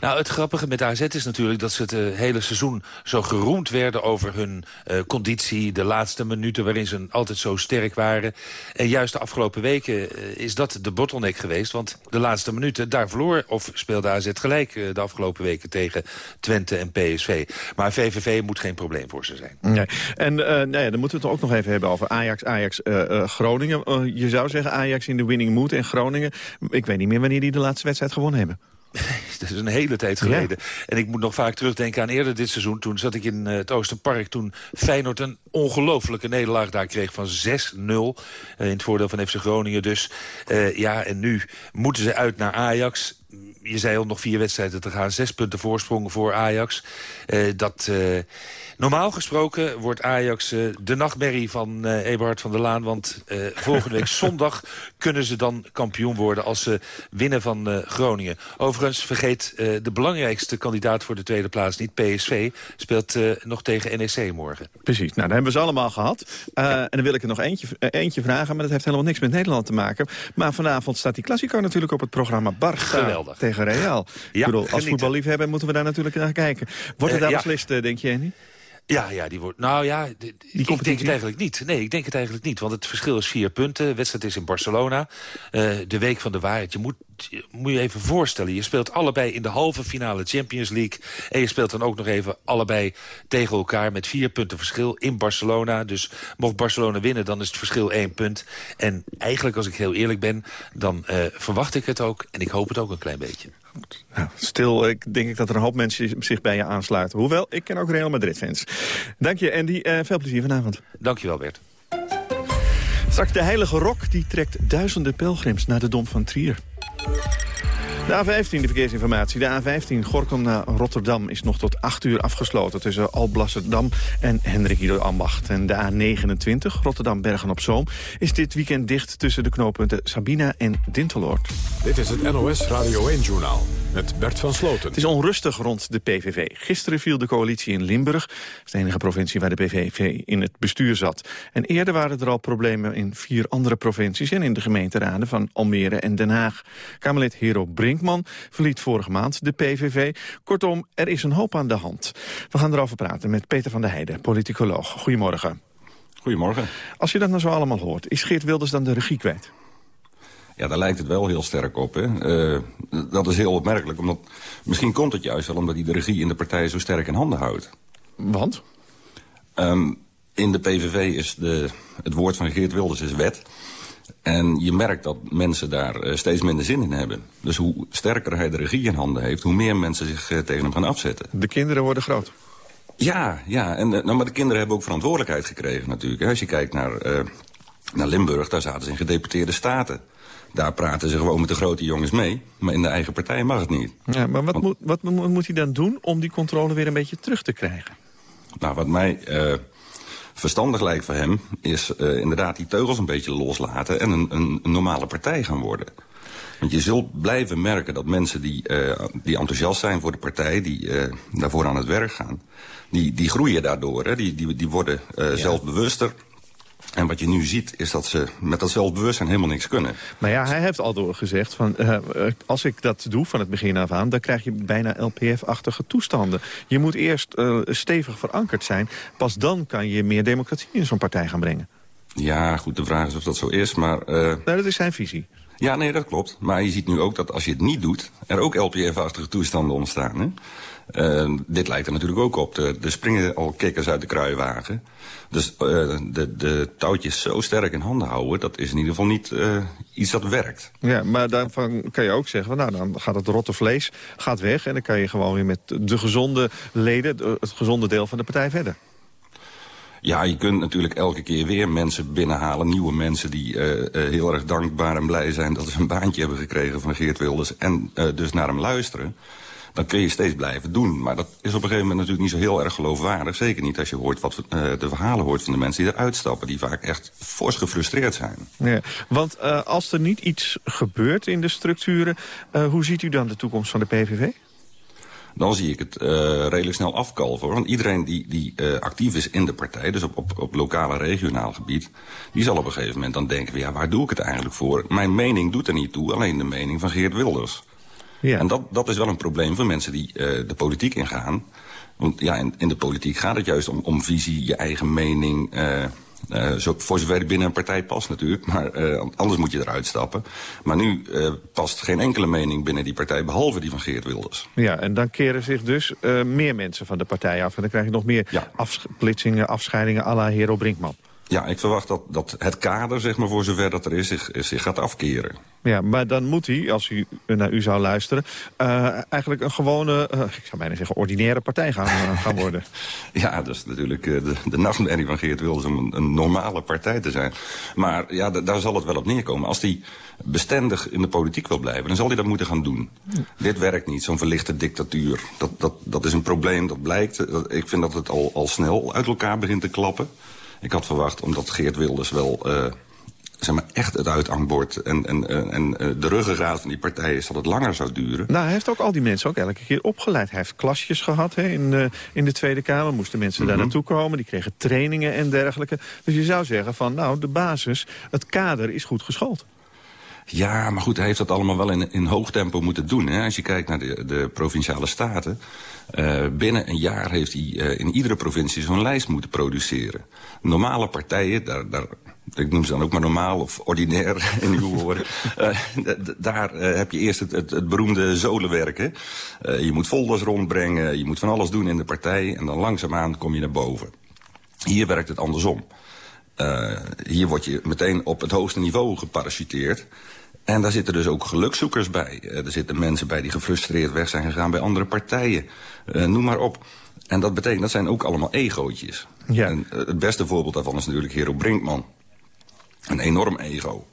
Nou, het grappige met AZ is natuurlijk dat ze het hele seizoen zo geroemd werden over hun conditie. De laatste minuten waarin ze altijd zo sterk waren. En juist de afgelopen weken is dat de bottleneck geweest. Want de laatste minuten, daar verloor of speelde AZ gelijk eh, de afgelopen weken tegen Twente en PSV. Maar VVV moet geen probleem voor ze zijn. Nee. En eh, nou ja, dan moeten we het ook nog even hebben over Ajax, Ajax, eh, eh, Groningen. Eh, je zou zeggen Ajax in de winning mood en Groningen. Ik weet niet meer wanneer die de laatste wedstrijd gewonnen hebben. Dat is een hele tijd geleden. En ik moet nog vaak terugdenken aan eerder dit seizoen. Toen zat ik in eh, het Oosterpark. Toen Feyenoord een ongelofelijke nederlaag daar kreeg van 6-0. eh, in het voordeel van FC Groningen dus. Eh, ja, en nu moeten ze uit naar Ajax. Je zei al nog vier wedstrijden te gaan. Zes punten voorsprong voor Ajax. Eh, dat... eh, Normaal gesproken wordt Ajax eh, de nachtmerrie van Eberhard van der Laan. Want volgende week zondag kunnen ze dan kampioen worden als ze winnen van Groningen. Overigens vergeet de belangrijkste kandidaat voor de tweede plaats niet. PSV speelt nog tegen NEC morgen. Precies, nou, dat hebben we ze allemaal gehad. Eh, En dan wil ik er nog eentje, eentje vragen, maar dat heeft helemaal niks met Nederland te maken. Maar vanavond staat die Classico natuurlijk op het programma Barça Geweldig. tegen Real. Ja, ik bedoel, als voetballiefhebber moeten we daar natuurlijk naar kijken. Wordt het Eh, daar beslist, eh, denk je, Andy? Ja, ja, die wordt. Nou ja, ik denk het eigenlijk niet. Nee, ik denk het eigenlijk niet. Want het verschil is vier punten. De wedstrijd is in Barcelona. Uh, de week van de waarheid. Je moet, je moet je even voorstellen. Je speelt allebei in de halve finale Champions League. En je speelt dan ook nog even allebei tegen elkaar met vier punten verschil in Barcelona. Dus mocht Barcelona winnen, dan is het verschil één punt. En eigenlijk, als ik heel eerlijk ben, dan uh, verwacht ik het ook. En ik hoop het ook een klein beetje. Nou, stil ik denk ik dat er een hoop mensen zich bij je aansluiten. Hoewel, ik ken ook Real Madrid-fans. Dank je, Andy. Uh, veel plezier vanavond. Dank je wel, Bert. Straks de Heilige Rok die trekt duizenden pelgrims naar de Dom van Trier. De A15, de verkeersinformatie. De A15 Gorkum naar Rotterdam is nog tot 8 uur afgesloten... tussen Alblasserdam en Hendrik Ido Ambacht. En de A29 Rotterdam-Bergen-op-Zoom is dit weekend dicht... tussen de knooppunten Sabina en Dinteloord. Dit is het NOS Radio 1-journaal met Bert van Sloten. Het is onrustig rond de PVV. Gisteren viel de coalitie in Limburg. Dat is de enige provincie waar de PVV in het bestuur zat. En eerder waren er al problemen in vier andere provincies... en in de gemeenteraden van Almere en Den Haag. Kamerlid Hero Brinkman verliet vorige maand de PVV. Kortom, er is een hoop aan de hand. We gaan erover praten met Peter van der Heijden, politicoloog. Goedemorgen. Goedemorgen. Als je dat nou zo allemaal hoort, is Geert Wilders dan de regie kwijt? Ja, daar lijkt het wel heel sterk op. Hè. Uh, dat is heel opmerkelijk. Omdat, misschien komt het juist wel omdat hij de regie in de partij zo sterk in handen houdt. Want? Um, in de PVV is de, het woord van Geert Wilders is wet. En je merkt dat mensen daar uh, steeds minder zin in hebben. Dus hoe sterker hij de regie in handen heeft... hoe meer mensen zich uh, tegen hem gaan afzetten. De kinderen worden groot. Ja, ja. En, nou, maar de kinderen hebben ook verantwoordelijkheid gekregen natuurlijk. Als je kijkt naar, naar Limburg, daar zaten ze in gedeputeerde staten. Daar praten ze gewoon met de grote jongens mee. Maar in de eigen partij mag het niet. Ja, maar wat, moet, wat moet hij dan doen om die controle weer een beetje terug te krijgen? Nou, wat mij uh, verstandig lijkt voor hem... is uh, inderdaad die teugels een beetje loslaten... en een, een, een, normale partij gaan worden. Want je zult blijven merken dat mensen die, uh, die enthousiast zijn voor de partij... die daarvoor aan het werk gaan, die, die groeien daardoor. Hè? Die, die, die worden ja. zelfbewuster en wat je nu ziet is dat ze met dat zelfbewustzijn helemaal niks kunnen. Maar ja, hij heeft al doorgezegd van uh, als ik dat doe van het begin af aan... dan krijg je bijna LPF-achtige toestanden. Je moet eerst uh, stevig verankerd zijn. Pas dan kan je meer democratie in zo'n partij gaan brengen. Ja, goed, de vraag is of dat zo is, maar... Uh... Nou, dat is zijn visie. Ja, nee, dat klopt. Maar je ziet nu ook dat als je het niet doet... er ook LPF-achtige toestanden ontstaan. Hè? Uh, dit lijkt er natuurlijk ook op. Er springen al kikkers uit de kruiwagen. Dus uh, de, de touwtjes zo sterk in handen houden... dat is in ieder geval niet uh, iets dat werkt. Ja, maar daarvan kan je ook zeggen... nou, dan gaat het rotte vlees gaat weg... en dan kan je gewoon weer met de gezonde leden... het gezonde deel van de partij verder. Ja, je kunt natuurlijk elke keer weer mensen binnenhalen. Nieuwe mensen die uh, uh, heel erg dankbaar en blij zijn... dat ze een baantje hebben gekregen van Geert Wilders... en uh, dus naar hem luisteren dan kun je steeds blijven doen. Maar dat is op een gegeven moment natuurlijk niet zo heel erg geloofwaardig. Zeker niet als je hoort wat de verhalen hoort van de mensen die eruit stappen. Die vaak echt fors gefrustreerd zijn. Ja, want als er niet iets gebeurt in de structuren... Hoe ziet u dan de toekomst van de PVV? Dan zie ik het uh, redelijk snel afkalven. Want iedereen die, die uh, actief is in de partij, dus op, op, op lokaal en regionaal gebied... die zal op een gegeven moment dan denken... ja, waar doe ik het eigenlijk voor? Mijn mening doet er niet toe, alleen de mening van Geert Wilders. Ja. En dat, dat is wel een probleem voor mensen die uh, de politiek ingaan. Want ja, in, in, de politiek gaat het juist om, om visie, je eigen mening... Uh, voor zover binnen een partij past natuurlijk. Maar uh, anders moet je eruit stappen. Maar nu uh, past geen enkele mening binnen die partij... behalve die van Geert Wilders. Ja, en dan keren zich dus meer mensen van de partij af. En dan krijg je nog meer ja. afsplitsingen, afscheidingen à la Hero Brinkman. Ja, ik verwacht dat, dat het kader, zeg maar, voor zover dat er is, zich, zich gaat afkeren. Ja, maar dan moet hij, als u naar u zou luisteren... Uh, eigenlijk een gewone, uh, ik zou bijna zeggen, ordinaire partij gaan, uh, gaan worden. ja, dat is natuurlijk de, de nachtmerrie van Geert Wilders om een, een, normale partij te zijn. Maar ja, daar zal het wel op neerkomen. Als hij bestendig in de politiek wil blijven, dan zal hij dat moeten gaan doen. Hm. Dit werkt niet, zo'n verlichte dictatuur. Dat, dat, dat is een probleem, dat blijkt. Ik vind dat het al, al snel uit elkaar begint te klappen. Ik had verwacht, omdat Geert Wilders wel uh, zeg maar echt het uithangbord en, en, en uh, de ruggengraat van die partij is dat het langer zou duren. Nou, hij heeft ook al die mensen ook elke keer opgeleid. Hij heeft klasjes gehad hè, in, uh, in de Tweede Kamer. Moesten mensen mm -hmm. daar naartoe komen. Die kregen trainingen en dergelijke. Dus je zou zeggen van, nou, de basis, het kader is goed geschoold. Ja, maar goed, hij heeft dat allemaal wel in, in hoog tempo moeten doen. Hè? Als je kijkt naar de, de provinciale staten... Uh, binnen een jaar heeft hij uh, in iedere provincie zo'n lijst moeten produceren. Normale partijen, daar, daar, ik noem ze dan ook maar normaal of ordinair in uw woorden. Uh, daar heb je eerst het, het, beroemde zolenwerk. Hè? je moet folders rondbrengen, je moet van alles doen in de partij... en dan langzaamaan kom je naar boven. Hier werkt het andersom. hier word je meteen op het hoogste niveau geparachuteerd... En daar zitten dus ook gelukzoekers bij. er zitten mensen bij die gefrustreerd weg zijn gegaan bij andere partijen. Uh, noem maar op. En dat betekent, dat zijn ook allemaal egootjes. Ja. En, uh, het beste voorbeeld daarvan is natuurlijk Hero Brinkman. Een enorm ego.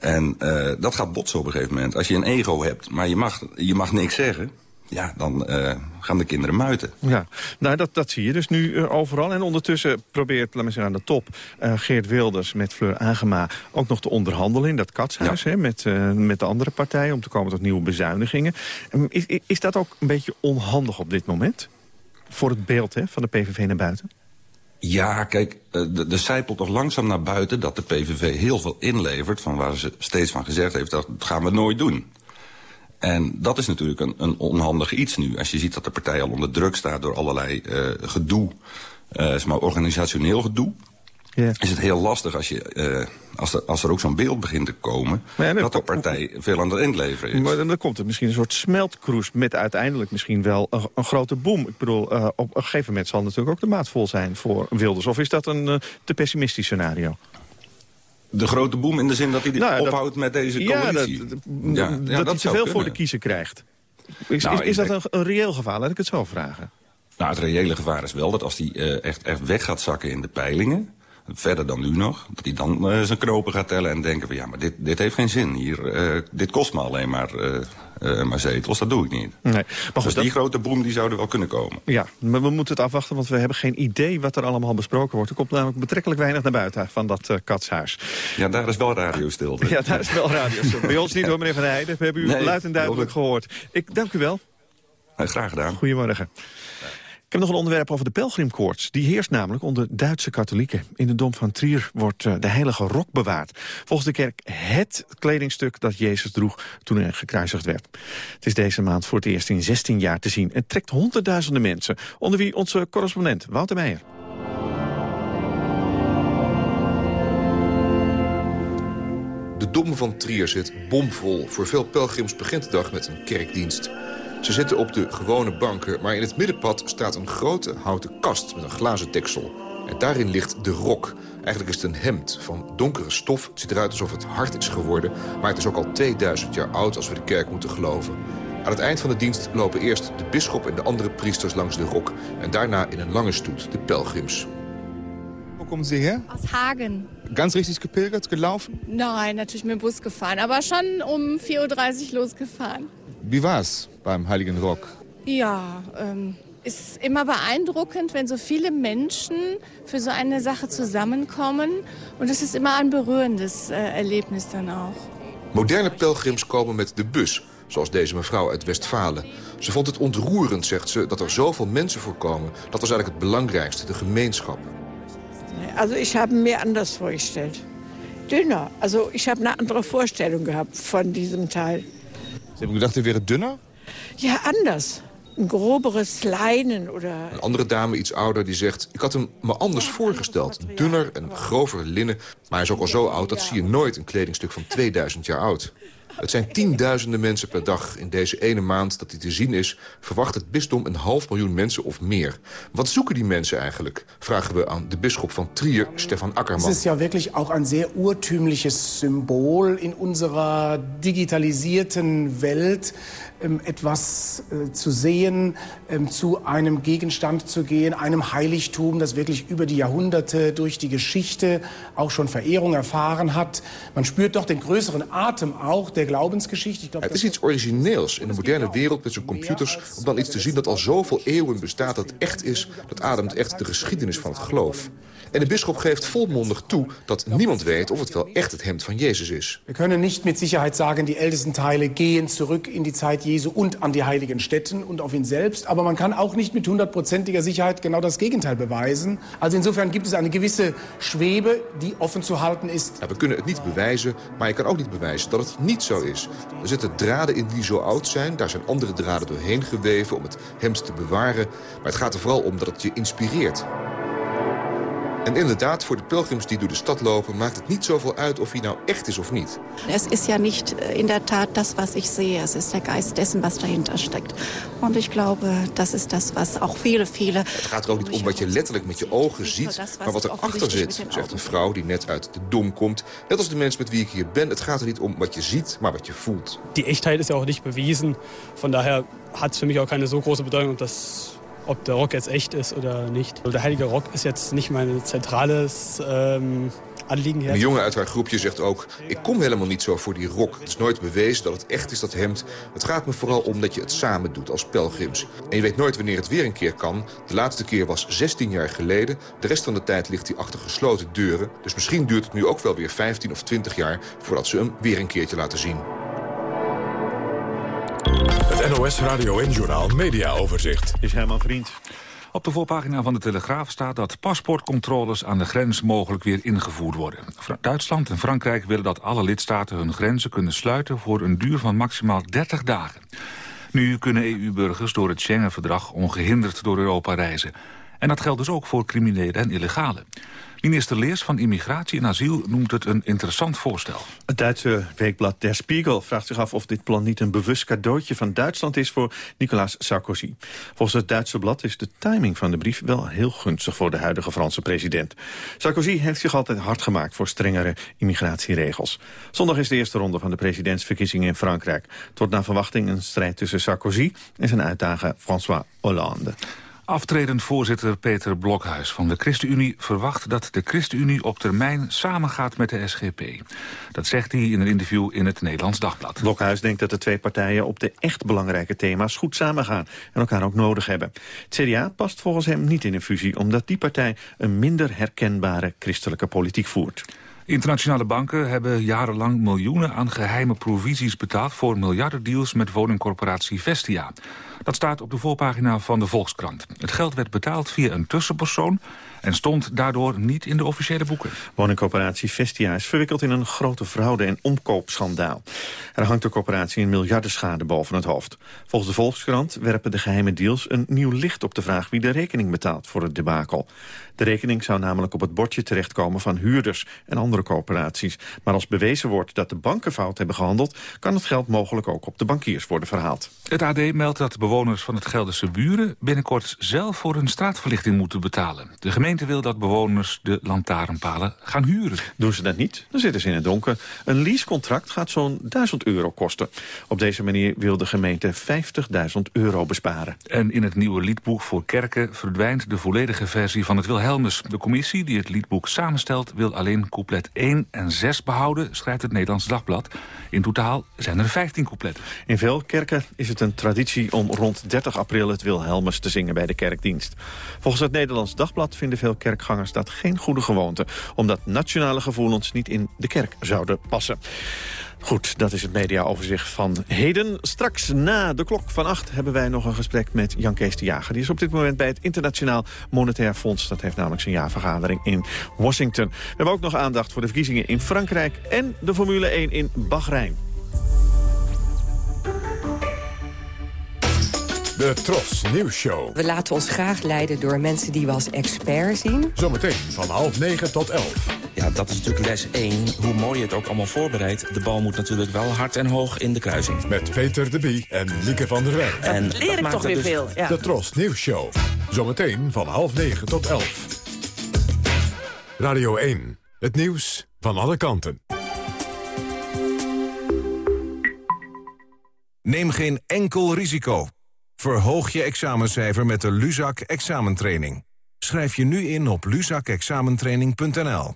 En uh, dat gaat botsen op een gegeven moment. Als je een ego hebt, maar je mag, je mag niks zeggen ja, dan uh, gaan de kinderen muiten. Ja, nou, dat, dat zie je dus nu uh, overal. En ondertussen probeert, laat me zeggen, aan de top... Uh, Geert Wilders met Fleur Agema ook nog te onderhandelen in dat katshuis... Ja. Hè, met, met de andere partijen om te komen tot nieuwe bezuinigingen. Is, is dat ook een beetje onhandig op dit moment? Voor het beeld hè, van de PVV naar buiten? Ja, kijk, er zijpelt toch langzaam naar buiten dat de PVV heel veel inlevert... van waar ze steeds van gezegd heeft, dat gaan we nooit doen. En dat is natuurlijk een, een onhandig iets nu. Als je ziet dat de partij al onder druk staat door allerlei uh, gedoe, uh, maar organisationeel gedoe. Yeah. Is het heel lastig als, je, uh, als, er, als er ook zo'n beeld begint te komen... Ja, dat de partij veel aan het inleveren is. Maar dan komt er misschien een soort smeltkroes... met uiteindelijk misschien wel een, een grote boom. Ik bedoel, uh, op een gegeven moment zal natuurlijk ook de maat vol zijn voor Wilders. Of is dat een uh, te pessimistisch scenario? De grote boom in de zin dat hij nou, ophoudt met deze coalitie? Ja, dat, ja, ja, dat, dat hij te veel voor de kiezer krijgt. Is, nou, is, is dat een, een, reëel gevaar? Laat ik het zo vragen. Nou, het reële gevaar is wel dat als hij uh, echt, echt weg gaat zakken in de peilingen verder dan nu nog. Dat hij dan uh, zijn knopen gaat tellen en denken van ja, maar dit, dit heeft geen zin. Hier, uh, dit kost me alleen maar, uh, maar zetels, dat doe ik niet. Nee. Maar goed, dus die dat... grote boom die zou er wel kunnen komen. Ja, maar we moeten het afwachten, want we hebben geen idee wat er allemaal besproken wordt. Er komt namelijk betrekkelijk weinig naar buiten van dat katshuis. Ja, daar is wel radiostilte. ja, daar is wel radiostilte. Bij ons niet hoor, meneer Van Heijden. We hebben u nee, luid en duidelijk gehoord. Ik dank u wel. graag gedaan. Goedemorgen. Ik heb nog een onderwerp over de pelgrimkoorts. Die heerst namelijk onder Duitse katholieken. In de Dom van Trier wordt uh, de heilige rok bewaard. Volgens de kerk het kledingstuk dat Jezus droeg toen hij gekruisigd werd. Het is deze maand voor het eerst in 16 jaar te zien. en trekt honderdduizenden mensen. Onder wie onze correspondent Wouter Meijer. De Dom van Trier zit bomvol. Voor veel pelgrims begint de dag met een kerkdienst. Ze zitten op de gewone banken, maar in het middenpad staat een grote houten kast met een glazen deksel. En daarin ligt de rok. Eigenlijk is het een hemd van donkere stof. Het ziet eruit alsof het hard is geworden, maar het is ook al 2000 jaar oud als we de kerk moeten geloven. Aan het eind van de dienst lopen eerst de bisschop en de andere priesters langs de rok. En daarna in een lange stoet de pelgrims. Wo kommen Sie her? Aus Hagen. Ganz richtig gepilgert, gelaufen? Nein, natürlich mit dem Bus gefahren, aber schon um 4.30 Uhr losgefahren. Wie war's beim Heiligen Rock? Ja, ähm, ist immer beeindruckend, wenn so viele Menschen für so eine Sache zusammenkommen. Und es ist immer ein berührendes äh, Erlebnis dann auch. Moderne pelgrims komen met de bus, zoals deze mevrouw uit Westfalen. Ze vond het ontroerend, zegt ze, dat er zoveel mensen voorkomen. Dat was eigenlijk het belangrijkste, de gemeenschap. Also ich habe mir anders vorgestellt. Dünner. Also ich habe eine andere Vorstellung gehabt von diesem Teil. Sie haben gedacht, er wäre dünner? Ja, anders. Een groberes lijnen. Oder... Een andere dame, iets ouder, die zegt... ik had hem me anders voorgesteld. Dunner en grover linnen. Maar hij is ook al zo oud, dat zie je nooit een kledingstuk van 2000 jaar oud. Het zijn tienduizenden mensen per dag. In deze ene maand dat hij te zien is... verwacht het bisdom een half miljoen mensen of meer. Wat zoeken die mensen eigenlijk? Vragen we aan de bisschop van Trier, Stefan Ackermann. Het is ja wirklich auch ein sehr urtümliches Symbol in unserer digitalisierten Welt. Ähm, etwas äh, zu sehen, ähm, zu einem Gegenstand zu gehen, einem Heiligtum, das wirklich über die Jahrhunderte durch die Geschichte auch schon Verehrung erfahren hat. Man spürt doch den größeren Atem auch der Glaubensgeschichte. Ich glaub, Het is iets origineels in de moderne wereld met zijn computers... om dan iets te zien dat al zoveel eeuwen bestaat, dat echt is... dat ademt echt de geschiedenis van het geloof. En de bisschop geeft volmondig toe dat niemand weet of het wel echt het hemd van Jezus is. Wir können nicht mit Sicherheit sagen, die ältesten Teile gehen zurück in die Zeit Jesu und an die heiligen Stätten und auf ihn selbst. Aber man kann auch nicht mit hundertprozentiger Sicherheit genau das Gegenteil beweisen. Also insofern gibt es eine gewisse Schwebe, die offen zu halten ist. We kunnen het niet bewijzen, maar je kan ook niet bewijzen dat het niet zo is. Er zitten draden in die zo oud zijn. Daar zijn andere draden doorheen geweven om het hemd te bewaren. Maar het gaat er vooral om dat het je inspireert. En inderdaad, voor de pelgrims die door de stad lopen... maakt het niet zoveel uit of hij nou echt is of niet. Es ist ja nicht äh, in der Tat das, was ich sehe. Es ist der Geist dessen, was dahinter steckt. Und ich glaube, das ist das, was auch viele, viele... Het gaat er ook niet om wat je letterlijk met je ogen ziet... maar wat er achter zit, zegt een vrouw die net uit de dom komt. Net als de mens met wie ik hier ben. Het gaat er niet om wat je ziet, maar wat je voelt. Die Echtheit ist ja auch nicht bewiesen. Von daher hat es für mich auch keine so große Bedeutung, ob der Rock echt ist oder nicht. Der heilige Rock ist jetzt nicht mein zentrales ähm, Anliegen. Een jongen uit haar groepje zegt ook... ik kom helemaal niet zo voor die rok. Het is nooit bewezen dat het echt is, dat hemd. Het gaat me vooral om dat je het samen doet als pelgrims. En je weet nooit wanneer het weer een keer kan. De laatste keer was 16 jaar geleden. De rest van de tijd ligt hij achter gesloten deuren. Dus misschien duurt het nu ook wel weer 15 of 20 jaar... voordat ze hem weer een keertje laten zien. Het NOS Radio en Journal Media Overzicht. Is Herman Vriend. Op de voorpagina van de Telegraaf staat dat paspoortcontroles aan de grens mogelijk weer ingevoerd worden. Duitsland en Frankrijk willen dat alle lidstaten hun grenzen kunnen sluiten voor een duur van maximaal 30 dagen. Nu kunnen EU-burgers door het Schengen-verdrag ongehinderd door Europa reizen. En dat geldt dus ook voor criminelen en illegalen. Minister Leers van Immigratie en Asiel noemt het een interessant voorstel. Het Duitse weekblad Der Spiegel vraagt zich af of dit plan niet een bewust cadeautje van Duitsland is voor Nicolas Sarkozy. Volgens het Duitse blad is de timing van de brief wel heel gunstig voor de huidige Franse president. Sarkozy heeft zich altijd hard gemaakt voor strengere immigratieregels. Zondag is de eerste ronde van de presidentsverkiezingen in Frankrijk. Het wordt naar verwachting een strijd tussen Sarkozy en zijn uitdager François Hollande. Aftredend voorzitter Peter Blokhuis van de ChristenUnie verwacht dat de ChristenUnie op termijn samengaat met de SGP. Dat zegt hij in een interview in het Nederlands Dagblad. Blokhuis denkt dat de twee partijen op de echt belangrijke thema's goed samengaan en elkaar ook nodig hebben. Het CDA past volgens hem niet in een fusie omdat die partij een minder herkenbare christelijke politiek voert. Internationale banken hebben jarenlang miljoenen aan geheime provisies betaald voor miljardendeals met woningcorporatie Vestia. Dat staat op de voorpagina van de Volkskrant. Het geld werd betaald via een tussenpersoon en stond daardoor niet in de officiële boeken. Woningcorporatie Vestia is verwikkeld in een grote fraude- en omkoopschandaal. Er hangt de corporatie een miljardenschade boven het hoofd. Volgens de Volkskrant werpen de geheime deals een nieuw licht op de vraag wie de rekening betaalt voor het debakel. De rekening zou namelijk op het bordje terechtkomen van huurders en andere corporaties. Maar als bewezen wordt dat de banken fout hebben gehandeld... kan het geld mogelijk ook op de bankiers worden verhaald. Het AD meldt dat bewoners van het Gelderse Buren... binnenkort zelf voor hun straatverlichting moeten betalen. De gemeente wil dat bewoners de lantaarnpalen gaan huren. Doen ze dat niet, dan zitten ze in het donker. Een leasecontract gaat zo'n 1000 euro kosten. Op deze manier wil de gemeente 50.000 euro besparen. En in het nieuwe liedboek voor kerken verdwijnt de volledige versie van het Wilhelm de commissie die het liedboek samenstelt... wil alleen couplet 1 en 6 behouden, schrijft het Nederlands Dagblad. In totaal zijn er 15 coupletten. In veel kerken is het een traditie om rond 30 april het Wilhelmus te zingen bij de kerkdienst. Volgens het Nederlands Dagblad vinden veel kerkgangers dat geen goede gewoonte... omdat nationale gevoelens niet in de kerk zouden passen. Goed, dat is het mediaoverzicht van heden. Straks na de klok van acht hebben wij nog een gesprek met Jan Kees de Jager. Die is op dit moment bij het Internationaal Monetair Fonds. Dat heeft namelijk zijn jaarvergadering in Washington. We hebben ook nog aandacht voor de verkiezingen in Frankrijk... en de Formule 1 in Bahrein. De Tros Nieuws Show. We laten ons graag leiden door mensen die we als expert zien. Zometeen van half negen tot elf. Ja, dat is natuurlijk les 1. Hoe mooi je het ook allemaal voorbereidt... de bal moet natuurlijk wel hard en hoog in de kruising. Met Peter de Bie en Lieke van der Wij. En leer ik toch weer dus veel. Ja. De Tros Nieuws Show. Zometeen van half negen tot elf. Radio 1. Het nieuws van alle kanten. Neem geen enkel risico. Verhoog je examencijfer met de Luzak examentraining. Schrijf je nu in op luzakexamentraining.nl.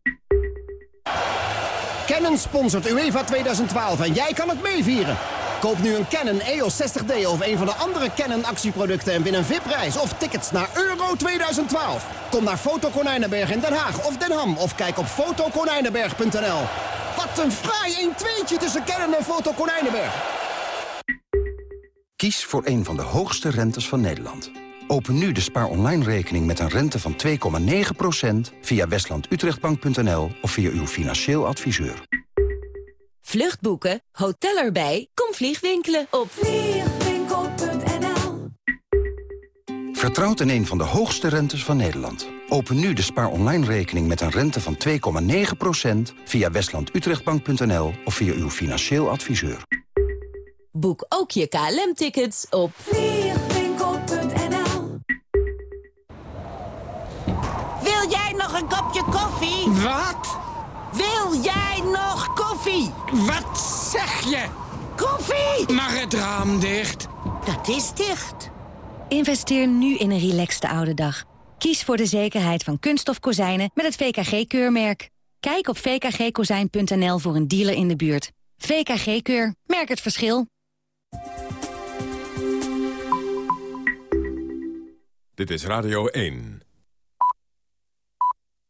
Canon sponsort UEFA 2012 en jij kan het meevieren. Koop nu een Canon EOS 60D of een van de andere Canon actieproducten... en win een VIP-reis of tickets naar Euro 2012. Kom naar Foto Konijnenberg in Den Haag of Den Ham... of kijk op fotokonijnenberg.nl. Wat een fraai 1 2 tussen Canon en Foto Konijnenberg. Kies voor een van de hoogste rentes van Nederland. Open nu de Spaar Online rekening met een rente van 2,9% via westlandutrechtbank.nl of via uw financieel adviseur. Vluchtboeken, hotel erbij, kom vliegwinkelen op vliegwinkel.nl Vertrouwt in een van de hoogste rentes van Nederland. Open nu de Spaar Online rekening met een rente van 2,9% via westlandutrechtbank.nl of via uw financieel adviseur. Boek ook je KLM-tickets op vliegwinkel.nl Wil jij nog een kopje koffie? Wat? Wil jij nog koffie? Wat zeg je? Koffie! Mag het raam dicht? Dat is dicht. Investeer nu in een relaxte oude dag. Kies voor de zekerheid van kunststof kozijnen met het VKG-keurmerk. Kijk op vkgkozijn.nl voor een dealer in de buurt. VKG-keur. Merk het verschil. Dit is Radio 1.